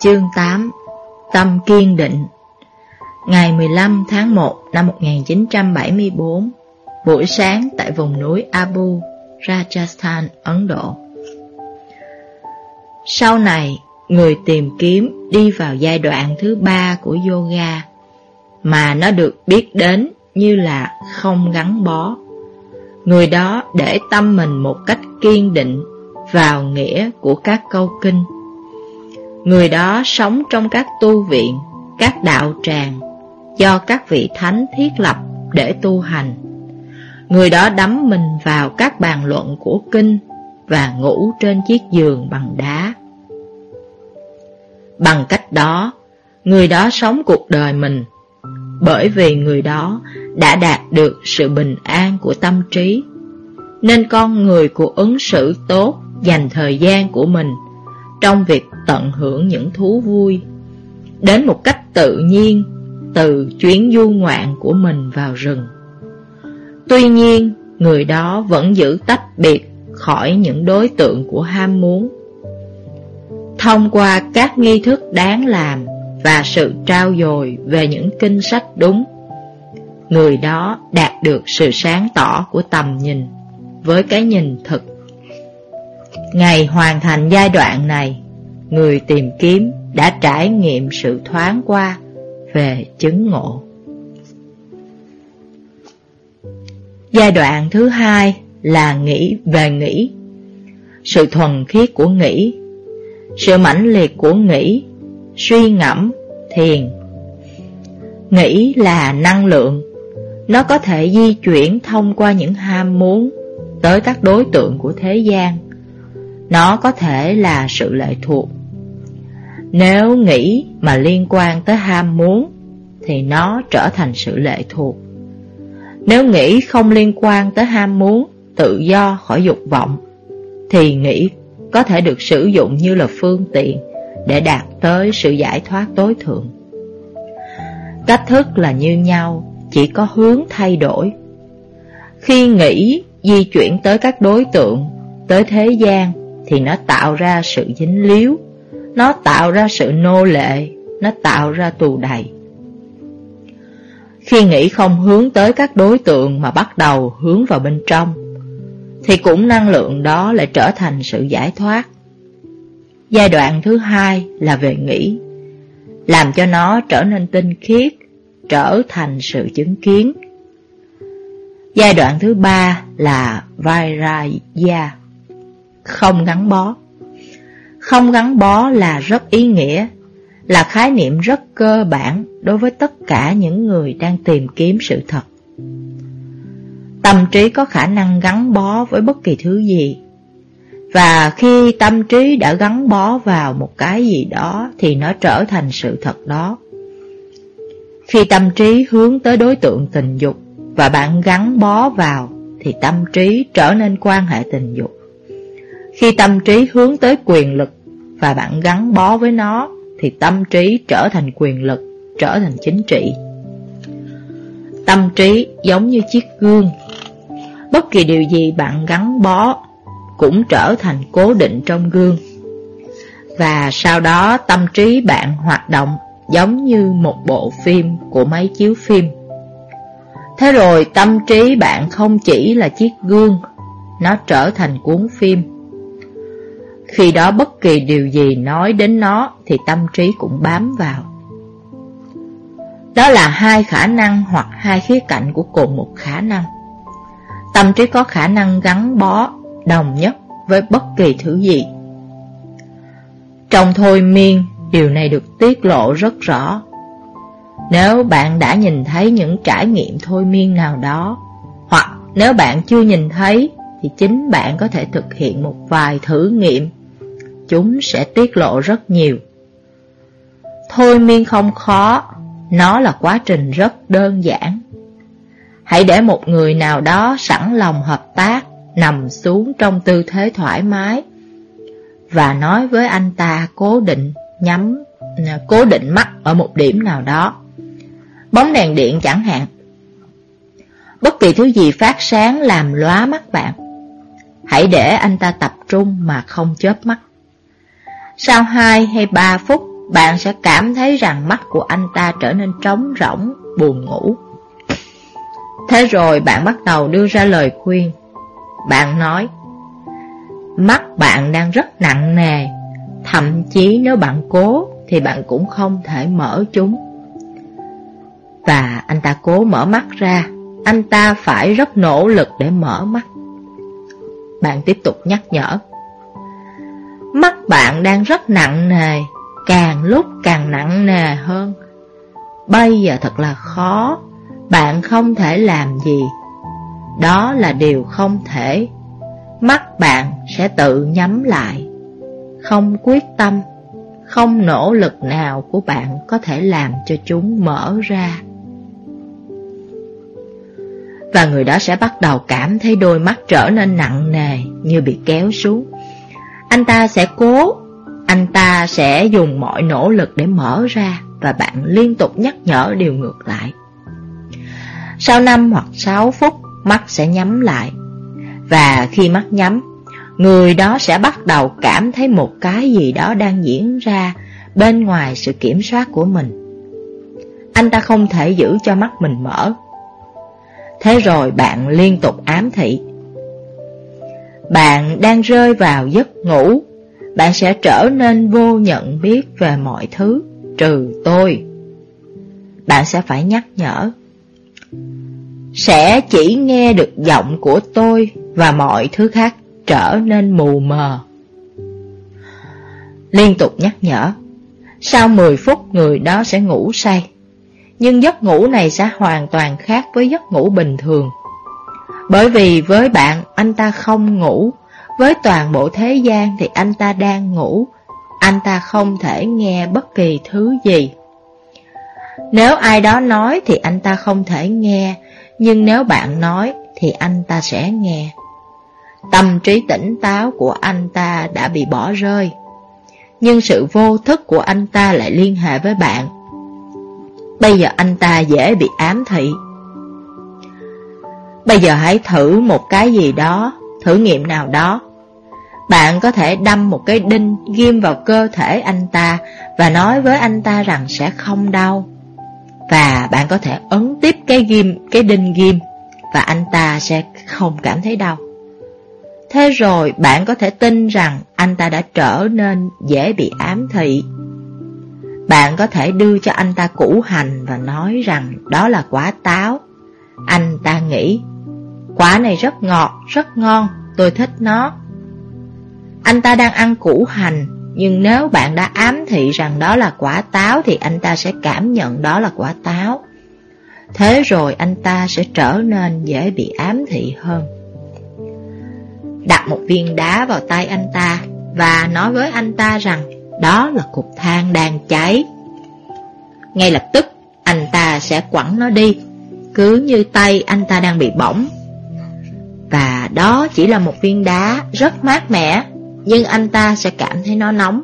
Chương 8 Tâm kiên định. Ngày 15 tháng 1 năm 1974 Buổi sáng tại vùng núi Abu, Rajasthan, Ấn Độ. Sau này, người tìm kiếm đi vào giai đoạn thứ ba của yoga Mà nó được biết đến như là không gắn bó. Người đó để tâm mình một cách kiên định vào nghĩa của các câu kinh. Người đó sống trong các tu viện, các đạo tràng, do các vị thánh thiết lập để tu hành. Người đó đắm mình vào các bàn luận của kinh và ngủ trên chiếc giường bằng đá. Bằng cách đó, người đó sống cuộc đời mình, bởi vì người đó đã đạt được sự bình an của tâm trí, nên con người của ứng xử tốt dành thời gian của mình trong việc tận hưởng những thú vui, đến một cách tự nhiên từ chuyến du ngoạn của mình vào rừng. Tuy nhiên, người đó vẫn giữ tách biệt khỏi những đối tượng của ham muốn. Thông qua các nghi thức đáng làm và sự trao dồi về những kinh sách đúng, người đó đạt được sự sáng tỏ của tầm nhìn với cái nhìn thực Ngày hoàn thành giai đoạn này, người tìm kiếm đã trải nghiệm sự thoáng qua về chứng ngộ. Giai đoạn thứ hai là nghĩ về nghĩ, sự thuần khiết của nghĩ, sự mãnh liệt của nghĩ, suy ngẫm, thiền. Nghĩ là năng lượng, nó có thể di chuyển thông qua những ham muốn tới các đối tượng của thế gian nó có thể là sự lệ thuộc. Nếu nghĩ mà liên quan tới ham muốn, thì nó trở thành sự lệ thuộc. Nếu nghĩ không liên quan tới ham muốn, tự do khỏi dục vọng, thì nghĩ có thể được sử dụng như là phương tiện để đạt tới sự giải thoát tối thượng. Cách thức là như nhau, chỉ có hướng thay đổi. Khi nghĩ di chuyển tới các đối tượng, tới thế gian thì nó tạo ra sự dính líu, nó tạo ra sự nô lệ, nó tạo ra tù đầy. Khi nghĩ không hướng tới các đối tượng mà bắt đầu hướng vào bên trong, thì cũng năng lượng đó lại trở thành sự giải thoát. Giai đoạn thứ hai là về nghĩ, làm cho nó trở nên tinh khiết, trở thành sự chứng kiến. Giai đoạn thứ ba là Vairaya, không gắn bó. Không gắn bó là rất ý nghĩa, là khái niệm rất cơ bản đối với tất cả những người đang tìm kiếm sự thật. Tâm trí có khả năng gắn bó với bất kỳ thứ gì, và khi tâm trí đã gắn bó vào một cái gì đó thì nó trở thành sự thật đó. Khi tâm trí hướng tới đối tượng tình dục và bạn gắn bó vào thì tâm trí trở nên quan hệ tình dục. Khi tâm trí hướng tới quyền lực và bạn gắn bó với nó thì tâm trí trở thành quyền lực, trở thành chính trị. Tâm trí giống như chiếc gương. Bất kỳ điều gì bạn gắn bó cũng trở thành cố định trong gương. Và sau đó tâm trí bạn hoạt động giống như một bộ phim của máy chiếu phim. Thế rồi tâm trí bạn không chỉ là chiếc gương, nó trở thành cuốn phim. Khi đó bất kỳ điều gì nói đến nó thì tâm trí cũng bám vào. Đó là hai khả năng hoặc hai khía cạnh của cùng một khả năng. Tâm trí có khả năng gắn bó đồng nhất với bất kỳ thứ gì. Trong thôi miên, điều này được tiết lộ rất rõ. Nếu bạn đã nhìn thấy những trải nghiệm thôi miên nào đó, hoặc nếu bạn chưa nhìn thấy, thì chính bạn có thể thực hiện một vài thử nghiệm chúng sẽ tiết lộ rất nhiều. Thôi miên không khó, nó là quá trình rất đơn giản. Hãy để một người nào đó sẵn lòng hợp tác, nằm xuống trong tư thế thoải mái và nói với anh ta cố định nhắm cố định mắt ở một điểm nào đó. Bóng đèn điện chẳng hạn. Bất kỳ thứ gì phát sáng làm lóa mắt bạn. Hãy để anh ta tập trung mà không chớp mắt. Sau 2 hay 3 phút, bạn sẽ cảm thấy rằng mắt của anh ta trở nên trống rỗng, buồn ngủ. Thế rồi bạn bắt đầu đưa ra lời khuyên. Bạn nói, mắt bạn đang rất nặng nề, thậm chí nếu bạn cố thì bạn cũng không thể mở chúng. Và anh ta cố mở mắt ra, anh ta phải rất nỗ lực để mở mắt. Bạn tiếp tục nhắc nhở. Mắt bạn đang rất nặng nề, càng lúc càng nặng nề hơn. Bây giờ thật là khó, bạn không thể làm gì. Đó là điều không thể. Mắt bạn sẽ tự nhắm lại. Không quyết tâm, không nỗ lực nào của bạn có thể làm cho chúng mở ra. Và người đó sẽ bắt đầu cảm thấy đôi mắt trở nên nặng nề như bị kéo xuống. Anh ta sẽ cố, anh ta sẽ dùng mọi nỗ lực để mở ra và bạn liên tục nhắc nhở điều ngược lại. Sau 5 hoặc 6 phút, mắt sẽ nhắm lại. Và khi mắt nhắm, người đó sẽ bắt đầu cảm thấy một cái gì đó đang diễn ra bên ngoài sự kiểm soát của mình. Anh ta không thể giữ cho mắt mình mở. Thế rồi bạn liên tục ám thị. Bạn đang rơi vào giấc ngủ, bạn sẽ trở nên vô nhận biết về mọi thứ, trừ tôi. Bạn sẽ phải nhắc nhở sẽ chỉ nghe được giọng của tôi và mọi thứ khác trở nên mù mờ. Liên tục nhắc nhở, sau 10 phút người đó sẽ ngủ say, nhưng giấc ngủ này sẽ hoàn toàn khác với giấc ngủ bình thường. Bởi vì với bạn anh ta không ngủ, với toàn bộ thế gian thì anh ta đang ngủ, anh ta không thể nghe bất kỳ thứ gì. Nếu ai đó nói thì anh ta không thể nghe, nhưng nếu bạn nói thì anh ta sẽ nghe. Tâm trí tỉnh táo của anh ta đã bị bỏ rơi, nhưng sự vô thức của anh ta lại liên hệ với bạn. Bây giờ anh ta dễ bị ám thị. Bây giờ hãy thử một cái gì đó, thử nghiệm nào đó. Bạn có thể đâm một cái đinh ghim vào cơ thể anh ta và nói với anh ta rằng sẽ không đau. Và bạn có thể ấn tiếp cái ghim, cái đinh ghim Và anh ta sẽ không cảm thấy đau Thế rồi bạn có thể tin rằng anh ta đã trở nên dễ bị ám thị Bạn có thể đưa cho anh ta củ hành và nói rằng đó là quả táo Anh ta nghĩ Quả này rất ngọt, rất ngon, tôi thích nó Anh ta đang ăn củ hành nhưng nếu bạn đã ám thị rằng đó là quả táo thì anh ta sẽ cảm nhận đó là quả táo. Thế rồi anh ta sẽ trở nên dễ bị ám thị hơn. Đặt một viên đá vào tay anh ta và nói với anh ta rằng đó là cục than đang cháy. Ngay lập tức anh ta sẽ quẳng nó đi, cứ như tay anh ta đang bị bỏng. Và đó chỉ là một viên đá rất mát mẻ nhưng anh ta sẽ cảm thấy nó nóng.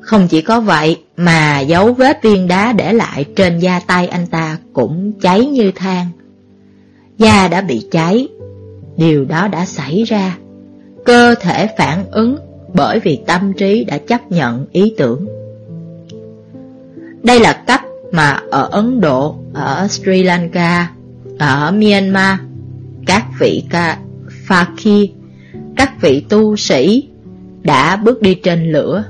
Không chỉ có vậy, mà dấu vết viên đá để lại trên da tay anh ta cũng cháy như than. Da đã bị cháy, điều đó đã xảy ra. Cơ thể phản ứng bởi vì tâm trí đã chấp nhận ý tưởng. Đây là cách mà ở Ấn Độ, ở Sri Lanka, ở Myanmar, các vị ca Fakir các vị tu sĩ đã bước đi trên lửa.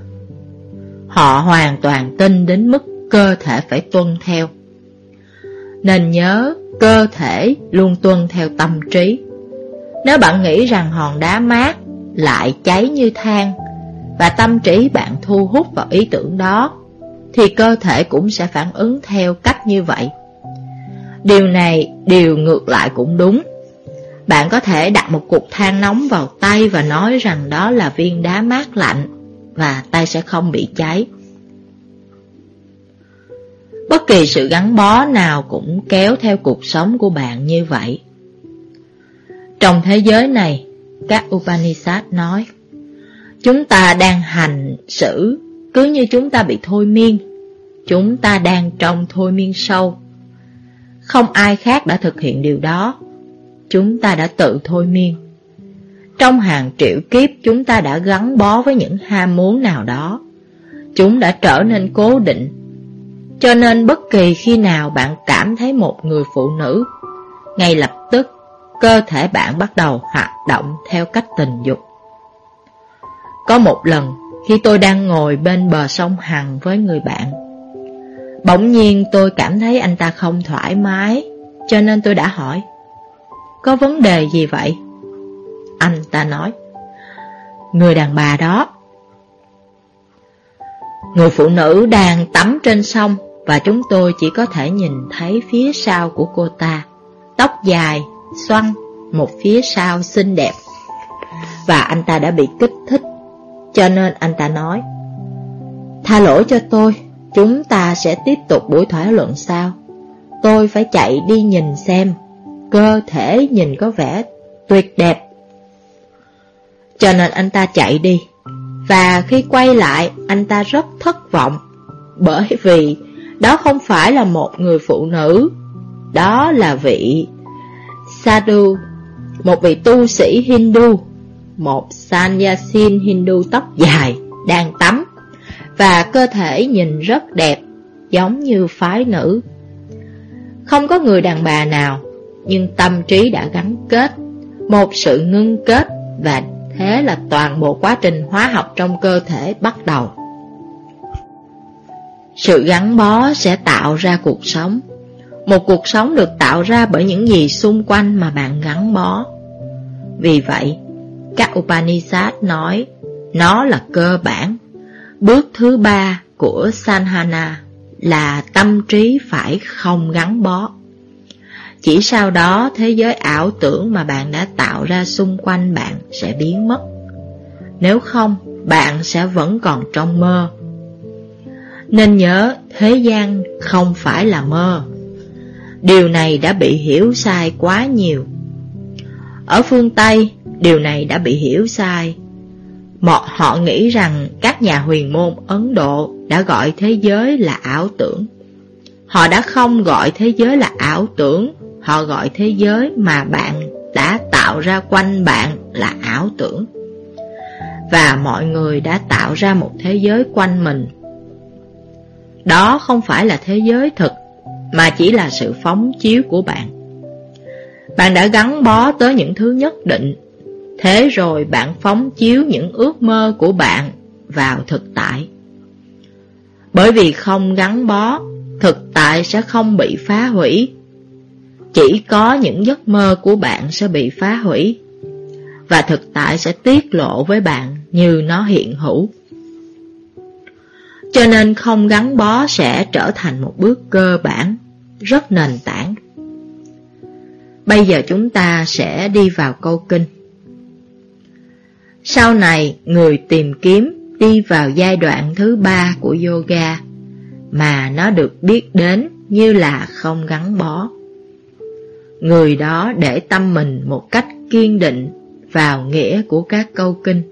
Họ hoàn toàn tin đến mức cơ thể phải tuân theo. Nên nhớ, cơ thể luôn tuân theo tâm trí. Nếu bạn nghĩ rằng hòn đá mát lại cháy như than và tâm trí bạn thu hút vào ý tưởng đó, thì cơ thể cũng sẽ phản ứng theo cách như vậy. Điều này, điều ngược lại cũng đúng. Bạn có thể đặt một cục than nóng vào tay và nói rằng đó là viên đá mát lạnh và tay sẽ không bị cháy. Bất kỳ sự gắn bó nào cũng kéo theo cuộc sống của bạn như vậy. Trong thế giới này, các Upanishad nói, chúng ta đang hành xử cứ như chúng ta bị thôi miên, chúng ta đang trong thôi miên sâu. Không ai khác đã thực hiện điều đó chúng ta đã tự thôi miên. Trong hàng triệu kiếp chúng ta đã gắn bó với những ham muốn nào đó. Chúng đã trở nên cố định. Cho nên bất kỳ khi nào bạn cảm thấy một người phụ nữ, ngay lập tức cơ thể bạn bắt đầu hoạt động theo cách tình dục. Có một lần, khi tôi đang ngồi bên bờ sông Hằng với người bạn, bỗng nhiên tôi cảm thấy anh ta không thoải mái, cho nên tôi đã hỏi, có vấn đề gì vậy? Anh ta nói, người đàn bà đó. Người phụ nữ đang tắm trên sông và chúng tôi chỉ có thể nhìn thấy phía sau của cô ta, tóc dài, xoăn, một phía sau xinh đẹp. Và anh ta đã bị kích thích, cho nên anh ta nói, Tha lỗi cho tôi, chúng ta sẽ tiếp tục buổi thảo luận sau. Tôi phải chạy đi nhìn xem, cơ thể nhìn có vẻ tuyệt đẹp. Cho nên anh ta chạy đi, và khi quay lại anh ta rất thất vọng, bởi vì đó không phải là một người phụ nữ, đó là vị Sadhu, một vị tu sĩ Hindu, một sanyasin Hindu tóc dài, đang tắm, và cơ thể nhìn rất đẹp, giống như phái nữ. Không có người đàn bà nào, nhưng tâm trí đã gắn kết, một sự ngưng kết và thế là toàn bộ quá trình hóa học trong cơ thể bắt đầu. Sự gắn bó sẽ tạo ra cuộc sống. Một cuộc sống được tạo ra bởi những gì xung quanh mà bạn gắn bó. Vì vậy, các Upanishad nói nó là cơ bản. Bước thứ ba của Sanhana là tâm trí phải không gắn bó. Chỉ sau đó thế giới ảo tưởng mà bạn đã tạo ra xung quanh bạn sẽ biến mất. Nếu không, bạn sẽ vẫn còn trong mơ. Nên nhớ, thế gian không phải là mơ. Điều này đã bị hiểu sai quá nhiều. Ở phương Tây, điều này đã bị hiểu sai. Mọi họ nghĩ rằng các nhà huyền môn Ấn Độ đã gọi thế giới là ảo tưởng. Họ đã không gọi thế giới là ảo tưởng, họ gọi thế giới mà bạn đã tạo ra quanh bạn là ảo tưởng. Và mọi người đã tạo ra một thế giới quanh mình đó không phải là thế giới thực, mà chỉ là sự phóng chiếu của bạn. Bạn đã gắn bó tới những thứ nhất định, thế rồi bạn phóng chiếu những ước mơ của bạn vào thực tại. Bởi vì không gắn bó, thực tại sẽ không bị phá hủy. Chỉ có những giấc mơ của bạn sẽ bị phá hủy, và thực tại sẽ tiết lộ với bạn như nó hiện hữu. Cho nên không gắn bó sẽ trở thành một bước cơ bản, rất nền tảng. Bây giờ chúng ta sẽ đi vào câu kinh. Sau này, người tìm kiếm đi vào giai đoạn thứ ba của yoga, mà nó được biết đến như là không gắn bó. Người đó để tâm mình một cách kiên định vào nghĩa của các câu kinh.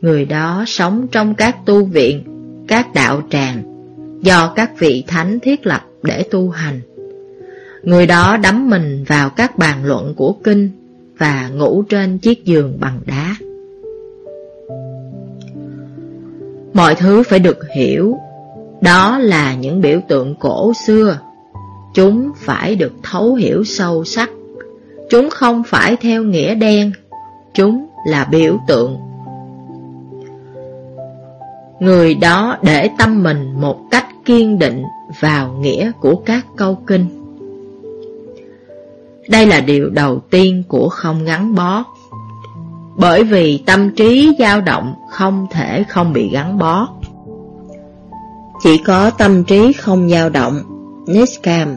Người đó sống trong các tu viện các đạo tràng do các vị thánh thiết lập để tu hành. Người đó đắm mình vào các bàn luận của kinh và ngủ trên chiếc giường bằng đá. Mọi thứ phải được hiểu, đó là những biểu tượng cổ xưa. Chúng phải được thấu hiểu sâu sắc. Chúng không phải theo nghĩa đen, chúng là biểu tượng Người đó để tâm mình một cách kiên định vào nghĩa của các câu kinh. Đây là điều đầu tiên của không gắn bó. Bởi vì tâm trí dao động không thể không bị gắn bó. Chỉ có tâm trí không dao động, Niskam,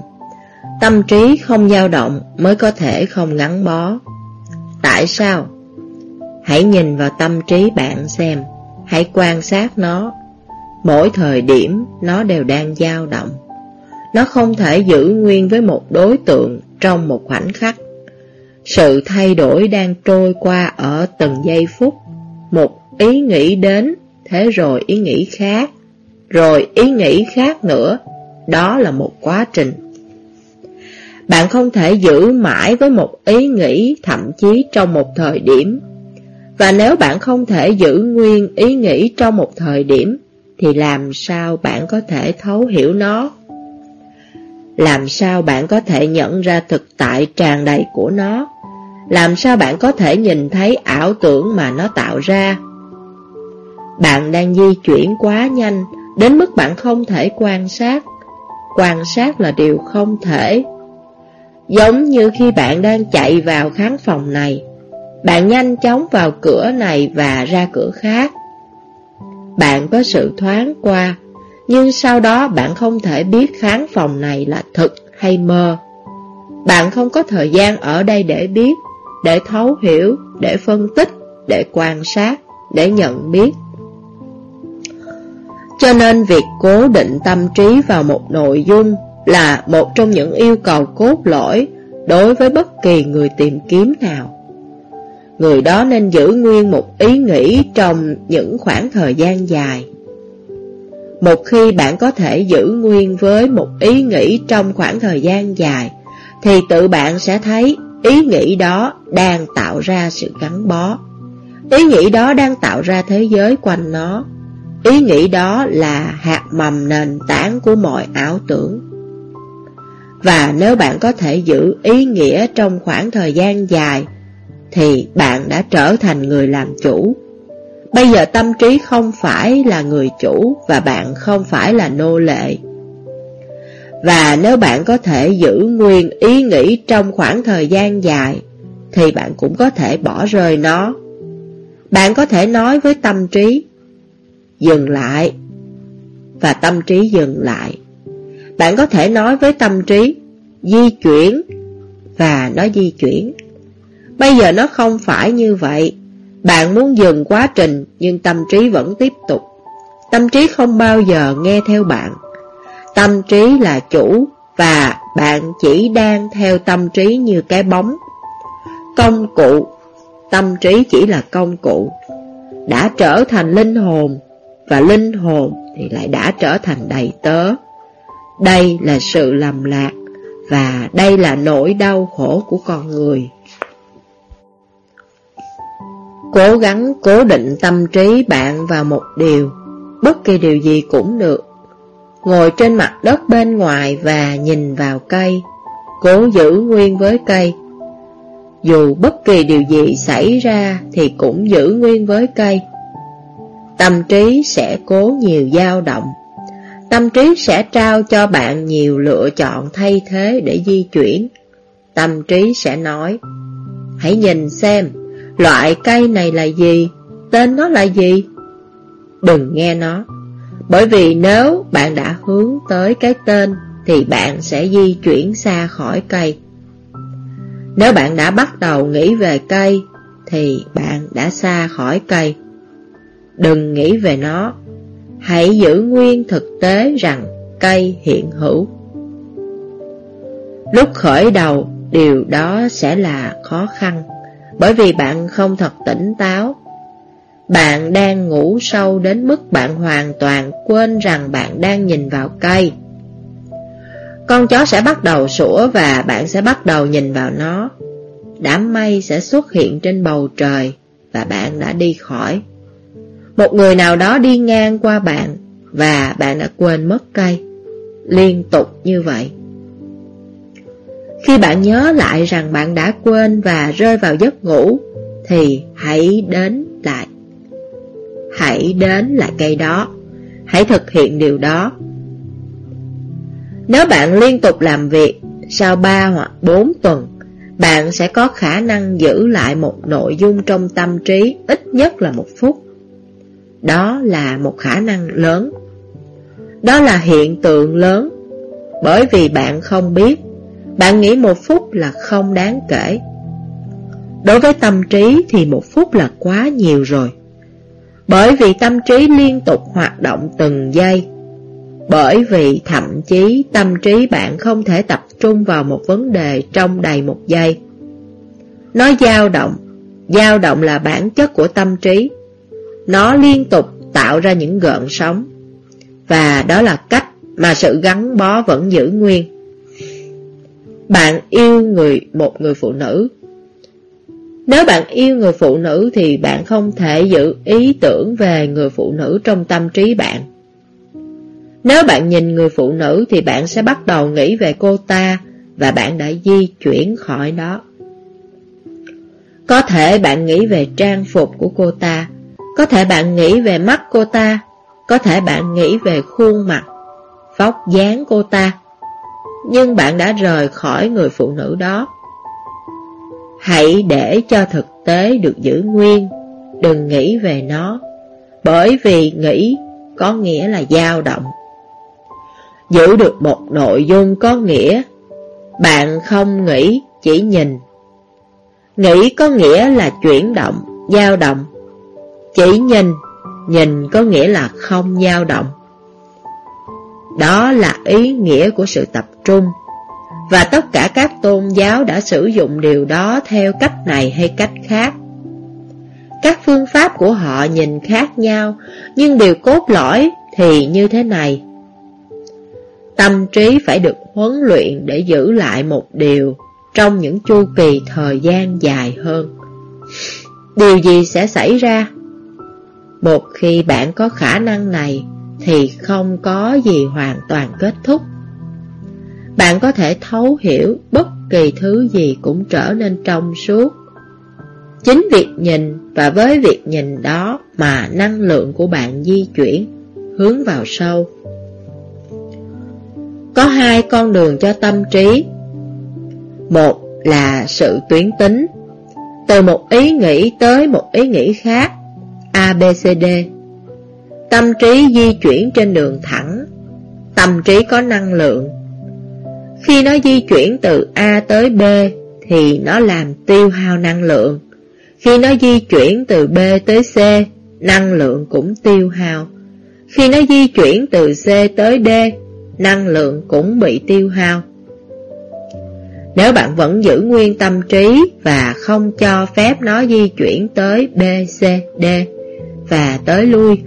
tâm trí không dao động mới có thể không gắn bó. Tại sao? Hãy nhìn vào tâm trí bạn xem. Hãy quan sát nó. Mỗi thời điểm nó đều đang dao động. Nó không thể giữ nguyên với một đối tượng trong một khoảnh khắc. Sự thay đổi đang trôi qua ở từng giây phút. Một ý nghĩ đến, thế rồi ý nghĩ khác, rồi ý nghĩ khác nữa. Đó là một quá trình. Bạn không thể giữ mãi với một ý nghĩ thậm chí trong một thời điểm và nếu bạn không thể giữ nguyên ý nghĩ trong một thời điểm, thì làm sao bạn có thể thấu hiểu nó? Làm sao bạn có thể nhận ra thực tại tràn đầy của nó? Làm sao bạn có thể nhìn thấy ảo tưởng mà nó tạo ra? Bạn đang di chuyển quá nhanh, đến mức bạn không thể quan sát. Quan sát là điều không thể. Giống như khi bạn đang chạy vào khán phòng này, bạn nhanh chóng vào cửa này và ra cửa khác. Bạn có sự thoáng qua, nhưng sau đó bạn không thể biết khán phòng này là thực hay mơ. Bạn không có thời gian ở đây để biết, để thấu hiểu, để phân tích, để quan sát, để nhận biết. Cho nên việc cố định tâm trí vào một nội dung là một trong những yêu cầu cốt lõi đối với bất kỳ người tìm kiếm nào. Người đó nên giữ nguyên một ý nghĩ trong những khoảng thời gian dài. Một khi bạn có thể giữ nguyên với một ý nghĩ trong khoảng thời gian dài, thì tự bạn sẽ thấy ý nghĩ đó đang tạo ra sự gắn bó. Ý nghĩ đó đang tạo ra thế giới quanh nó. Ý nghĩ đó là hạt mầm nền tảng của mọi ảo tưởng. Và nếu bạn có thể giữ ý nghĩa trong khoảng thời gian dài, thì bạn đã trở thành người làm chủ. Bây giờ tâm trí không phải là người chủ và bạn không phải là nô lệ. Và nếu bạn có thể giữ nguyên ý nghĩ trong khoảng thời gian dài, thì bạn cũng có thể bỏ rơi nó. Bạn có thể nói với tâm trí, dừng lại, và tâm trí dừng lại. Bạn có thể nói với tâm trí, di chuyển, và nó di chuyển. Bây giờ nó không phải như vậy. Bạn muốn dừng quá trình, nhưng tâm trí vẫn tiếp tục. Tâm trí không bao giờ nghe theo bạn. Tâm trí là chủ, và bạn chỉ đang theo tâm trí như cái bóng. Công cụ, tâm trí chỉ là công cụ. Đã trở thành linh hồn, và linh hồn thì lại đã trở thành đầy tớ. Đây là sự lầm lạc, và đây là nỗi đau khổ của con người. Cố gắng cố định tâm trí bạn vào một điều, bất kỳ điều gì cũng được. Ngồi trên mặt đất bên ngoài và nhìn vào cây, cố giữ nguyên với cây. Dù bất kỳ điều gì xảy ra thì cũng giữ nguyên với cây. Tâm trí sẽ cố nhiều dao động. Tâm trí sẽ trao cho bạn nhiều lựa chọn thay thế để di chuyển. Tâm trí sẽ nói, hãy nhìn xem, Loại cây này là gì? Tên nó là gì? Đừng nghe nó Bởi vì nếu bạn đã hướng tới cái tên Thì bạn sẽ di chuyển xa khỏi cây Nếu bạn đã bắt đầu nghĩ về cây Thì bạn đã xa khỏi cây Đừng nghĩ về nó Hãy giữ nguyên thực tế rằng cây hiện hữu Lúc khởi đầu, điều đó sẽ là khó khăn bởi vì bạn không thật tỉnh táo. Bạn đang ngủ sâu đến mức bạn hoàn toàn quên rằng bạn đang nhìn vào cây. Con chó sẽ bắt đầu sủa và bạn sẽ bắt đầu nhìn vào nó. Đám mây sẽ xuất hiện trên bầu trời và bạn đã đi khỏi. Một người nào đó đi ngang qua bạn và bạn đã quên mất cây. Liên tục như vậy. Khi bạn nhớ lại rằng bạn đã quên và rơi vào giấc ngủ, thì hãy đến lại. Hãy đến lại cây đó. Hãy thực hiện điều đó. Nếu bạn liên tục làm việc, sau 3 hoặc 4 tuần, bạn sẽ có khả năng giữ lại một nội dung trong tâm trí ít nhất là một phút. Đó là một khả năng lớn. Đó là hiện tượng lớn, bởi vì bạn không biết bạn nghĩ một phút là không đáng kể. Đối với tâm trí thì một phút là quá nhiều rồi. Bởi vì tâm trí liên tục hoạt động từng giây. Bởi vì thậm chí tâm trí bạn không thể tập trung vào một vấn đề trong đầy một giây. Nó dao động. Dao động là bản chất của tâm trí. Nó liên tục tạo ra những gợn sóng Và đó là cách mà sự gắn bó vẫn giữ nguyên bạn yêu người một người phụ nữ. Nếu bạn yêu người phụ nữ thì bạn không thể giữ ý tưởng về người phụ nữ trong tâm trí bạn. Nếu bạn nhìn người phụ nữ thì bạn sẽ bắt đầu nghĩ về cô ta và bạn đã di chuyển khỏi đó. Có thể bạn nghĩ về trang phục của cô ta, có thể bạn nghĩ về mắt cô ta, có thể bạn nghĩ về khuôn mặt, vóc dáng cô ta, nhưng bạn đã rời khỏi người phụ nữ đó. Hãy để cho thực tế được giữ nguyên, đừng nghĩ về nó, bởi vì nghĩ có nghĩa là dao động. Giữ được một nội dung có nghĩa bạn không nghĩ, chỉ nhìn. Nghĩ có nghĩa là chuyển động, dao động. Chỉ nhìn, nhìn có nghĩa là không dao động. Đó là ý nghĩa của sự tập trung. Và tất cả các tôn giáo đã sử dụng điều đó theo cách này hay cách khác. Các phương pháp của họ nhìn khác nhau, nhưng điều cốt lõi thì như thế này. Tâm trí phải được huấn luyện để giữ lại một điều trong những chu kỳ thời gian dài hơn. Điều gì sẽ xảy ra? Một khi bạn có khả năng này thì không có gì hoàn toàn kết thúc. Bạn có thể thấu hiểu bất kỳ thứ gì cũng trở nên trong suốt. Chính việc nhìn và với việc nhìn đó mà năng lượng của bạn di chuyển, hướng vào sâu. Có hai con đường cho tâm trí. Một là sự tuyến tính, từ một ý nghĩ tới một ý nghĩ khác, ABCD. Tâm trí di chuyển trên đường thẳng, tâm trí có năng lượng. Khi nó di chuyển từ A tới B thì nó làm tiêu hao năng lượng. Khi nó di chuyển từ B tới C, năng lượng cũng tiêu hao. Khi nó di chuyển từ C tới D, năng lượng cũng bị tiêu hao. Nếu bạn vẫn giữ nguyên tâm trí và không cho phép nó di chuyển tới B, C, D và tới lui,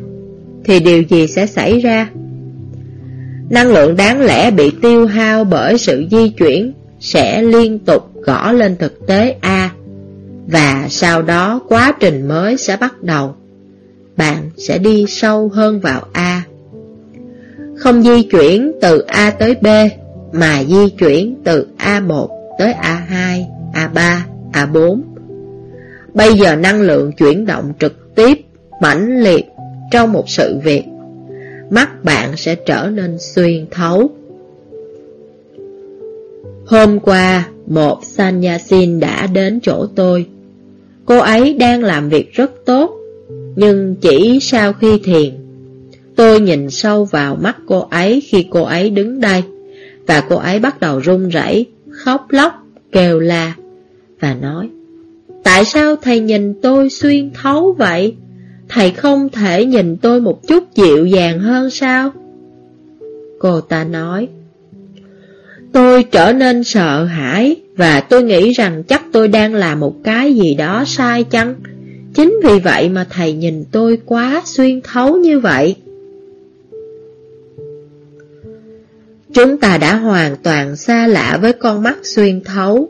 thì điều gì sẽ xảy ra? Năng lượng đáng lẽ bị tiêu hao bởi sự di chuyển sẽ liên tục gõ lên thực tế A và sau đó quá trình mới sẽ bắt đầu. Bạn sẽ đi sâu hơn vào A không di chuyển từ A tới B, mà di chuyển từ A1 tới A2, A3, A4. Bây giờ năng lượng chuyển động trực tiếp, mãnh liệt trong một sự việc. Mắt bạn sẽ trở nên xuyên thấu. Hôm qua, một Sanyasin đã đến chỗ tôi. Cô ấy đang làm việc rất tốt, nhưng chỉ sau khi thiền Tôi nhìn sâu vào mắt cô ấy khi cô ấy đứng đây, và cô ấy bắt đầu run rẩy, khóc lóc, kêu la, và nói, Tại sao thầy nhìn tôi xuyên thấu vậy? Thầy không thể nhìn tôi một chút dịu dàng hơn sao? Cô ta nói, Tôi trở nên sợ hãi và tôi nghĩ rằng chắc tôi đang làm một cái gì đó sai chăng? Chính vì vậy mà thầy nhìn tôi quá xuyên thấu như vậy. Chúng ta đã hoàn toàn xa lạ với con mắt xuyên thấu,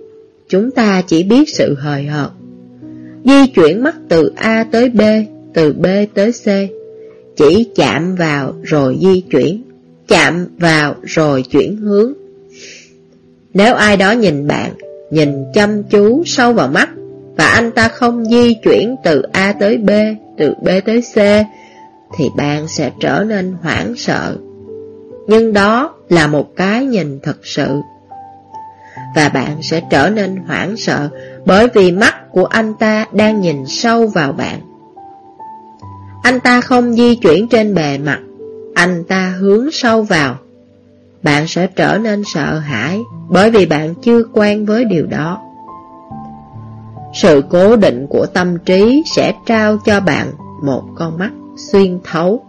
chúng ta chỉ biết sự hời hợt. Di chuyển mắt từ A tới B, từ B tới C, chỉ chạm vào rồi di chuyển, chạm vào rồi chuyển hướng. Nếu ai đó nhìn bạn, nhìn chăm chú sâu vào mắt, và anh ta không di chuyển từ A tới B, từ B tới C, thì bạn sẽ trở nên hoảng sợ. Nhưng đó là một cái nhìn thật sự. Và bạn sẽ trở nên hoảng sợ bởi vì mắt của anh ta đang nhìn sâu vào bạn. Anh ta không di chuyển trên bề mặt, anh ta hướng sâu vào. Bạn sẽ trở nên sợ hãi bởi vì bạn chưa quen với điều đó. Sự cố định của tâm trí sẽ trao cho bạn một con mắt xuyên thấu.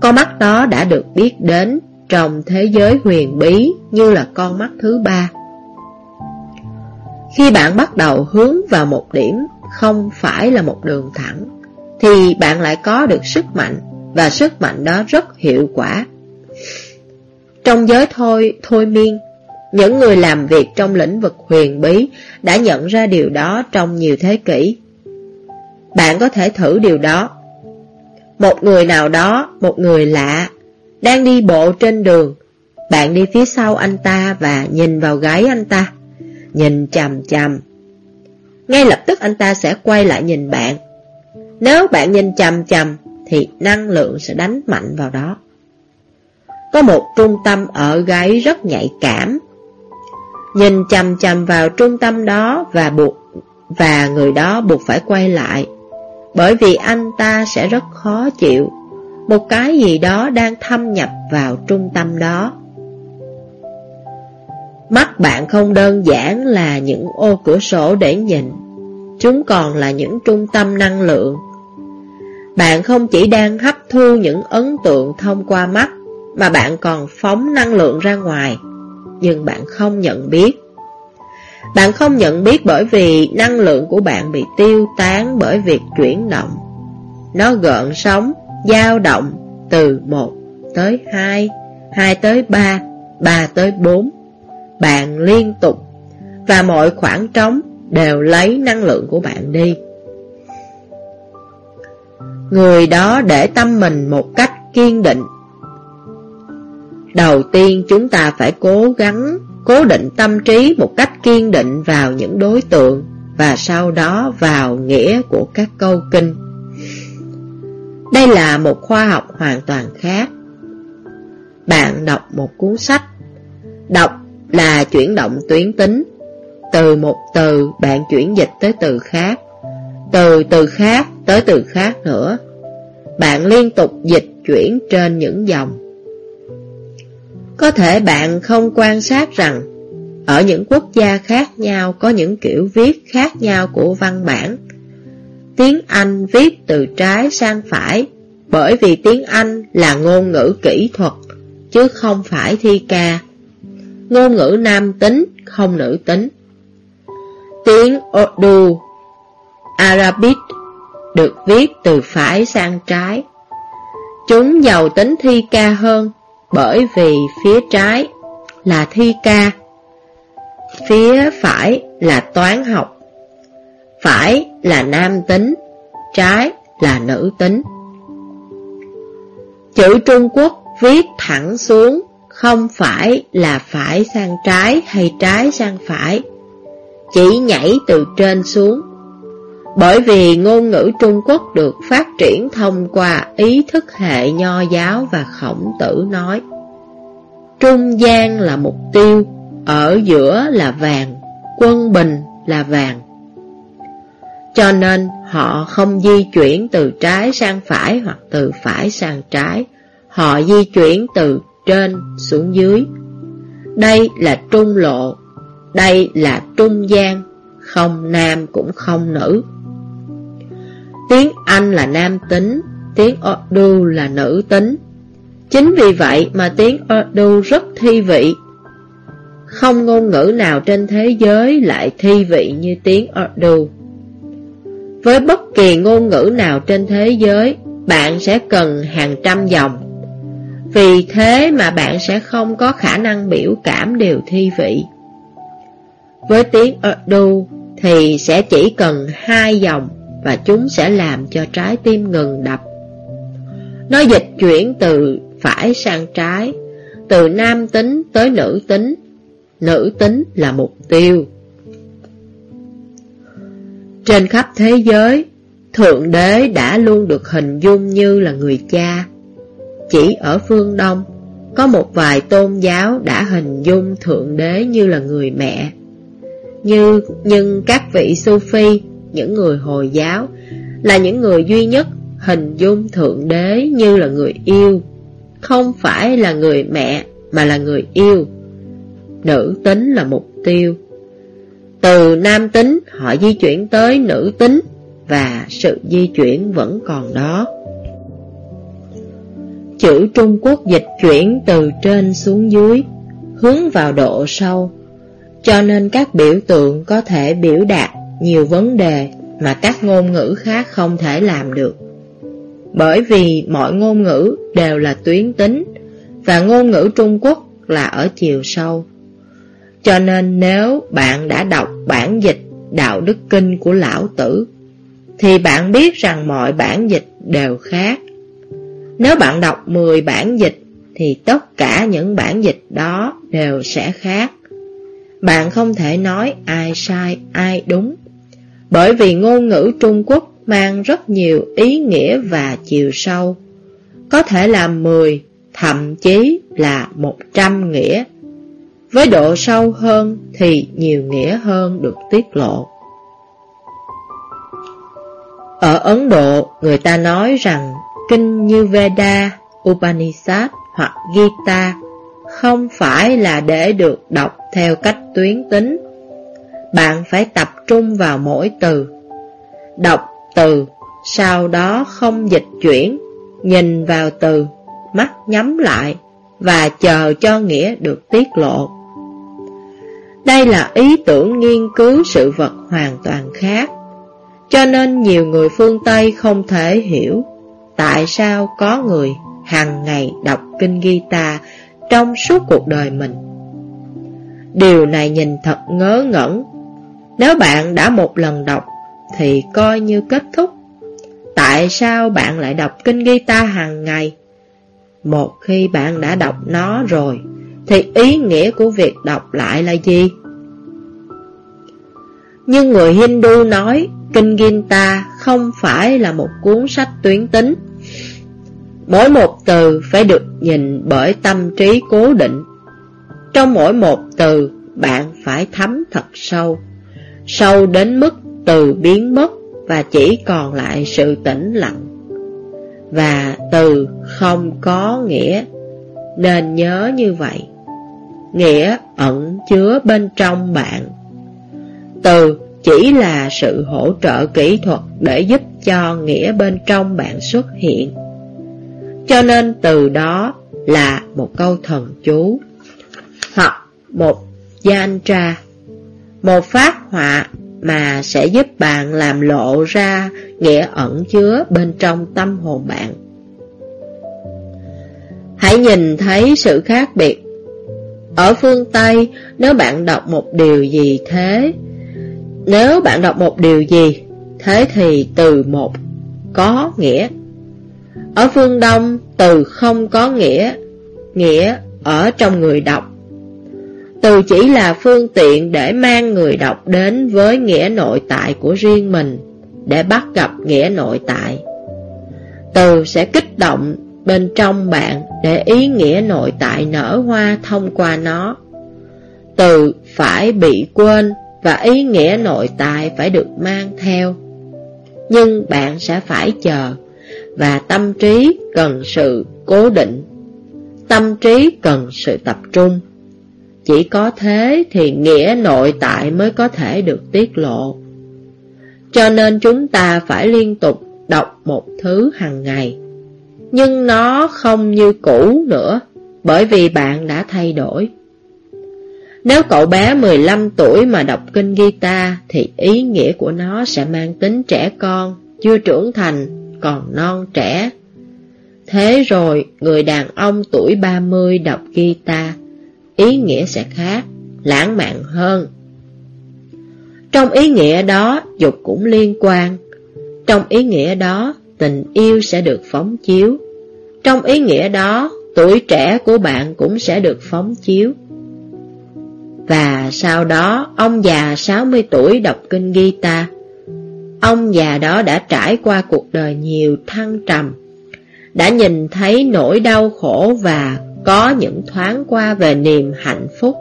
Con mắt đó đã được biết đến trong thế giới huyền bí như là con mắt thứ ba. Khi bạn bắt đầu hướng vào một điểm không phải là một đường thẳng, thì bạn lại có được sức mạnh, và sức mạnh đó rất hiệu quả. Trong giới thôi, thôi miên, những người làm việc trong lĩnh vực huyền bí đã nhận ra điều đó trong nhiều thế kỷ. Bạn có thể thử điều đó. Một người nào đó, một người lạ, đang đi bộ trên đường, bạn đi phía sau anh ta và nhìn vào gái anh ta, nhìn chằm chằm. Ngay lập tức anh ta sẽ quay lại nhìn bạn. Nếu bạn nhìn chằm chằm thì năng lượng sẽ đánh mạnh vào đó. Có một trung tâm ở gáy rất nhạy cảm. Nhìn chằm chằm vào trung tâm đó và buộc và người đó buộc phải quay lại, bởi vì anh ta sẽ rất khó chịu. Một cái gì đó đang thâm nhập vào trung tâm đó. Mắt bạn không đơn giản là những ô cửa sổ để nhìn, chúng còn là những trung tâm năng lượng. Bạn không chỉ đang hấp thu những ấn tượng thông qua mắt, mà bạn còn phóng năng lượng ra ngoài, nhưng bạn không nhận biết. Bạn không nhận biết bởi vì năng lượng của bạn bị tiêu tán bởi việc chuyển động. Nó gợn sóng, dao động từ 1 tới 2, 2 tới 3, 3 tới 4. Bạn liên tục và mọi khoảng trống đều lấy năng lượng của bạn đi. Người đó để tâm mình một cách kiên định Đầu tiên chúng ta phải cố gắng, cố định tâm trí một cách kiên định vào những đối tượng và sau đó vào nghĩa của các câu kinh. Đây là một khoa học hoàn toàn khác. Bạn đọc một cuốn sách. Đọc là chuyển động tuyến tính. Từ một từ bạn chuyển dịch tới từ khác. Từ từ khác tới từ khác nữa. Bạn liên tục dịch chuyển trên những dòng có thể bạn không quan sát rằng ở những quốc gia khác nhau có những kiểu viết khác nhau của văn bản. Tiếng Anh viết từ trái sang phải bởi vì tiếng Anh là ngôn ngữ kỹ thuật chứ không phải thi ca. Ngôn ngữ nam tính, không nữ tính. Tiếng Urdu, Arabic được viết từ phải sang trái. Chúng giàu tính thi ca hơn bởi vì phía trái là thi ca, phía phải là toán học, phải là nam tính, trái là nữ tính. Chữ Trung Quốc viết thẳng xuống không phải là phải sang trái hay trái sang phải, chỉ nhảy từ trên xuống. Bởi vì ngôn ngữ Trung Quốc được phát triển thông qua ý thức hệ nho giáo và khổng tử nói. Trung gian là mục tiêu, ở giữa là vàng, quân bình là vàng. Cho nên họ không di chuyển từ trái sang phải hoặc từ phải sang trái, họ di chuyển từ trên xuống dưới. Đây là trung lộ, đây là trung gian, không nam cũng không nữ. Tiếng Anh là nam tính, tiếng Urdu là nữ tính. Chính vì vậy mà tiếng Urdu rất thi vị. Không ngôn ngữ nào trên thế giới lại thi vị như tiếng Urdu. Với bất kỳ ngôn ngữ nào trên thế giới, bạn sẽ cần hàng trăm dòng. Vì thế mà bạn sẽ không có khả năng biểu cảm đều thi vị. Với tiếng Urdu thì sẽ chỉ cần hai dòng và chúng sẽ làm cho trái tim ngừng đập. Nó dịch chuyển từ phải sang trái, từ nam tính tới nữ tính. Nữ tính là mục tiêu. Trên khắp thế giới, Thượng Đế đã luôn được hình dung như là người cha. Chỉ ở phương Đông, có một vài tôn giáo đã hình dung Thượng Đế như là người mẹ. Như nhưng các vị Sufi, những người Hồi giáo, là những người duy nhất hình dung Thượng Đế như là người yêu, không phải là người mẹ mà là người yêu. Nữ tính là mục tiêu. Từ nam tính họ di chuyển tới nữ tính và sự di chuyển vẫn còn đó. Chữ Trung Quốc dịch chuyển từ trên xuống dưới, hướng vào độ sâu, cho nên các biểu tượng có thể biểu đạt nhiều vấn đề mà các ngôn ngữ khác không thể làm được. Bởi vì mọi ngôn ngữ đều là tuyến tính và ngôn ngữ Trung Quốc là ở chiều sâu. Cho nên nếu bạn đã đọc bản dịch Đạo Đức Kinh của Lão Tử, thì bạn biết rằng mọi bản dịch đều khác. Nếu bạn đọc 10 bản dịch, thì tất cả những bản dịch đó đều sẽ khác. Bạn không thể nói ai sai, ai đúng. Bởi vì ngôn ngữ Trung Quốc mang rất nhiều ý nghĩa và chiều sâu. Có thể là 10, thậm chí là 100 nghĩa. Với độ sâu hơn thì nhiều nghĩa hơn được tiết lộ. Ở Ấn Độ, người ta nói rằng kinh như Veda, Upanishad hoặc Gita không phải là để được đọc theo cách tuyến tính. Bạn phải tập trung vào mỗi từ. Đọc từ, sau đó không dịch chuyển, nhìn vào từ, mắt nhắm lại và chờ cho nghĩa được tiết lộ. Đây là ý tưởng nghiên cứu sự vật hoàn toàn khác, cho nên nhiều người phương Tây không thể hiểu tại sao có người hàng ngày đọc kinh Gita trong suốt cuộc đời mình. Điều này nhìn thật ngớ ngẩn. Nếu bạn đã một lần đọc thì coi như kết thúc. Tại sao bạn lại đọc kinh Gita hàng ngày? Một khi bạn đã đọc nó rồi, thì ý nghĩa của việc đọc lại là gì? Nhưng người Hindu nói Kinh Gita không phải là một cuốn sách tuyến tính Mỗi một từ phải được nhìn bởi tâm trí cố định Trong mỗi một từ bạn phải thấm thật sâu Sâu đến mức từ biến mất và chỉ còn lại sự tĩnh lặng. Và từ không có nghĩa Nên nhớ như vậy. Nghĩa ẩn chứa bên trong bạn. Từ chỉ là sự hỗ trợ kỹ thuật để giúp cho nghĩa bên trong bạn xuất hiện. Cho nên từ đó là một câu thần chú. Hoặc một yantra một phát họa mà sẽ giúp bạn làm lộ ra nghĩa ẩn chứa bên trong tâm hồn bạn Hãy nhìn thấy sự khác biệt Ở phương Tây, nếu bạn đọc một điều gì thế Nếu bạn đọc một điều gì Thế thì từ một có nghĩa ở phương Đông, từ không có nghĩa, nghĩa ở trong người đọc. Từ chỉ là phương tiện để mang người đọc đến với nghĩa nội tại của riêng mình, để bắt gặp nghĩa nội tại. Từ sẽ kích động bên trong bạn để ý nghĩa nội tại nở hoa thông qua nó. Từ phải bị quên và ý nghĩa nội tại phải được mang theo. Nhưng bạn sẽ phải chờ và tâm trí cần sự cố định. Tâm trí cần sự tập trung. Chỉ có thế thì nghĩa nội tại mới có thể được tiết lộ. Cho nên chúng ta phải liên tục đọc một thứ hàng ngày. Nhưng nó không như cũ nữa, bởi vì bạn đã thay đổi. Nếu cậu bé 15 tuổi mà đọc kinh guitar thì ý nghĩa của nó sẽ mang tính trẻ con, chưa trưởng thành còn non trẻ. Thế rồi, người đàn ông tuổi 30 đọc guitar, ý nghĩa sẽ khác, lãng mạn hơn. Trong ý nghĩa đó, dục cũng liên quan. Trong ý nghĩa đó, tình yêu sẽ được phóng chiếu. Trong ý nghĩa đó, tuổi trẻ của bạn cũng sẽ được phóng chiếu. Và sau đó, ông già 60 tuổi đọc kinh guitar, Ông già đó đã trải qua cuộc đời nhiều thăng trầm, đã nhìn thấy nỗi đau khổ và có những thoáng qua về niềm hạnh phúc.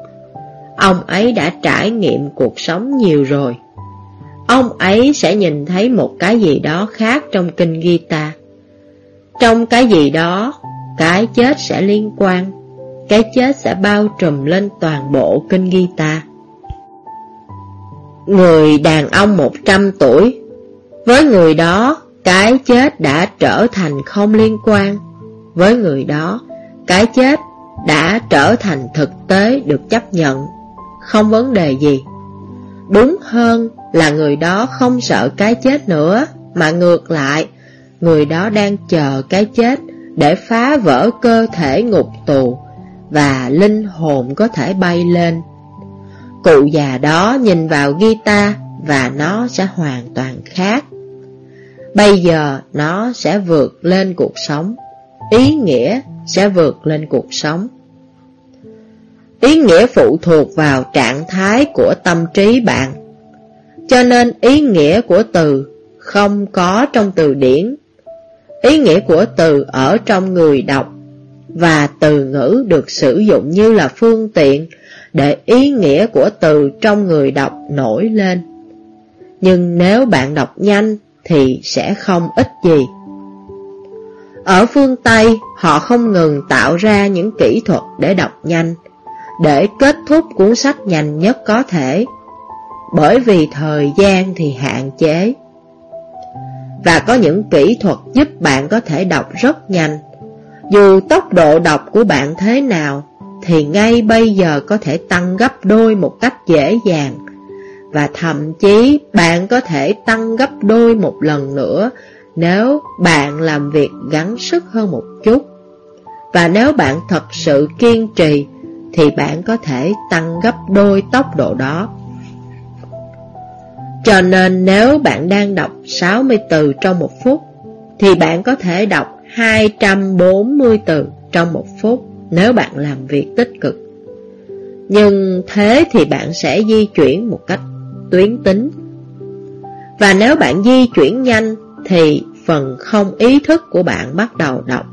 Ông ấy đã trải nghiệm cuộc sống nhiều rồi. Ông ấy sẽ nhìn thấy một cái gì đó khác trong kinh Gita. Trong cái gì đó, cái chết sẽ liên quan, cái chết sẽ bao trùm lên toàn bộ kinh Gita. Người đàn ông 100 tuổi với người đó, cái chết đã trở thành không liên quan. Với người đó, cái chết đã trở thành thực tế được chấp nhận, không vấn đề gì. Đúng hơn là người đó không sợ cái chết nữa, mà ngược lại, người đó đang chờ cái chết để phá vỡ cơ thể ngục tù và linh hồn có thể bay lên. Cụ già đó nhìn vào guitar và nó sẽ hoàn toàn khác. Bây giờ nó sẽ vượt lên cuộc sống Ý nghĩa sẽ vượt lên cuộc sống. Ý nghĩa phụ thuộc vào trạng thái của tâm trí bạn. Cho nên ý nghĩa của từ không có trong từ điển. Ý nghĩa của từ ở trong người đọc và từ ngữ được sử dụng như là phương tiện để ý nghĩa của từ trong người đọc nổi lên. Nhưng nếu bạn đọc nhanh thì sẽ không ít gì. Ở phương Tây, họ không ngừng tạo ra những kỹ thuật để đọc nhanh, để kết thúc cuốn sách nhanh nhất có thể, bởi vì thời gian thì hạn chế. Và có những kỹ thuật giúp bạn có thể đọc rất nhanh. Dù tốc độ đọc của bạn thế nào, thì ngay bây giờ có thể tăng gấp đôi một cách dễ dàng. Và thậm chí bạn có thể tăng gấp đôi một lần nữa nếu bạn làm việc gắng sức hơn một chút. Và nếu bạn thật sự kiên trì, thì bạn có thể tăng gấp đôi tốc độ đó. Cho nên nếu bạn đang đọc 60 từ trong một phút, thì bạn có thể đọc 240 từ trong một phút nếu bạn làm việc tích cực. Nhưng thế thì bạn sẽ di chuyển một cách tuyến tính. Và nếu bạn di chuyển nhanh thì phần không ý thức của bạn bắt đầu đọc.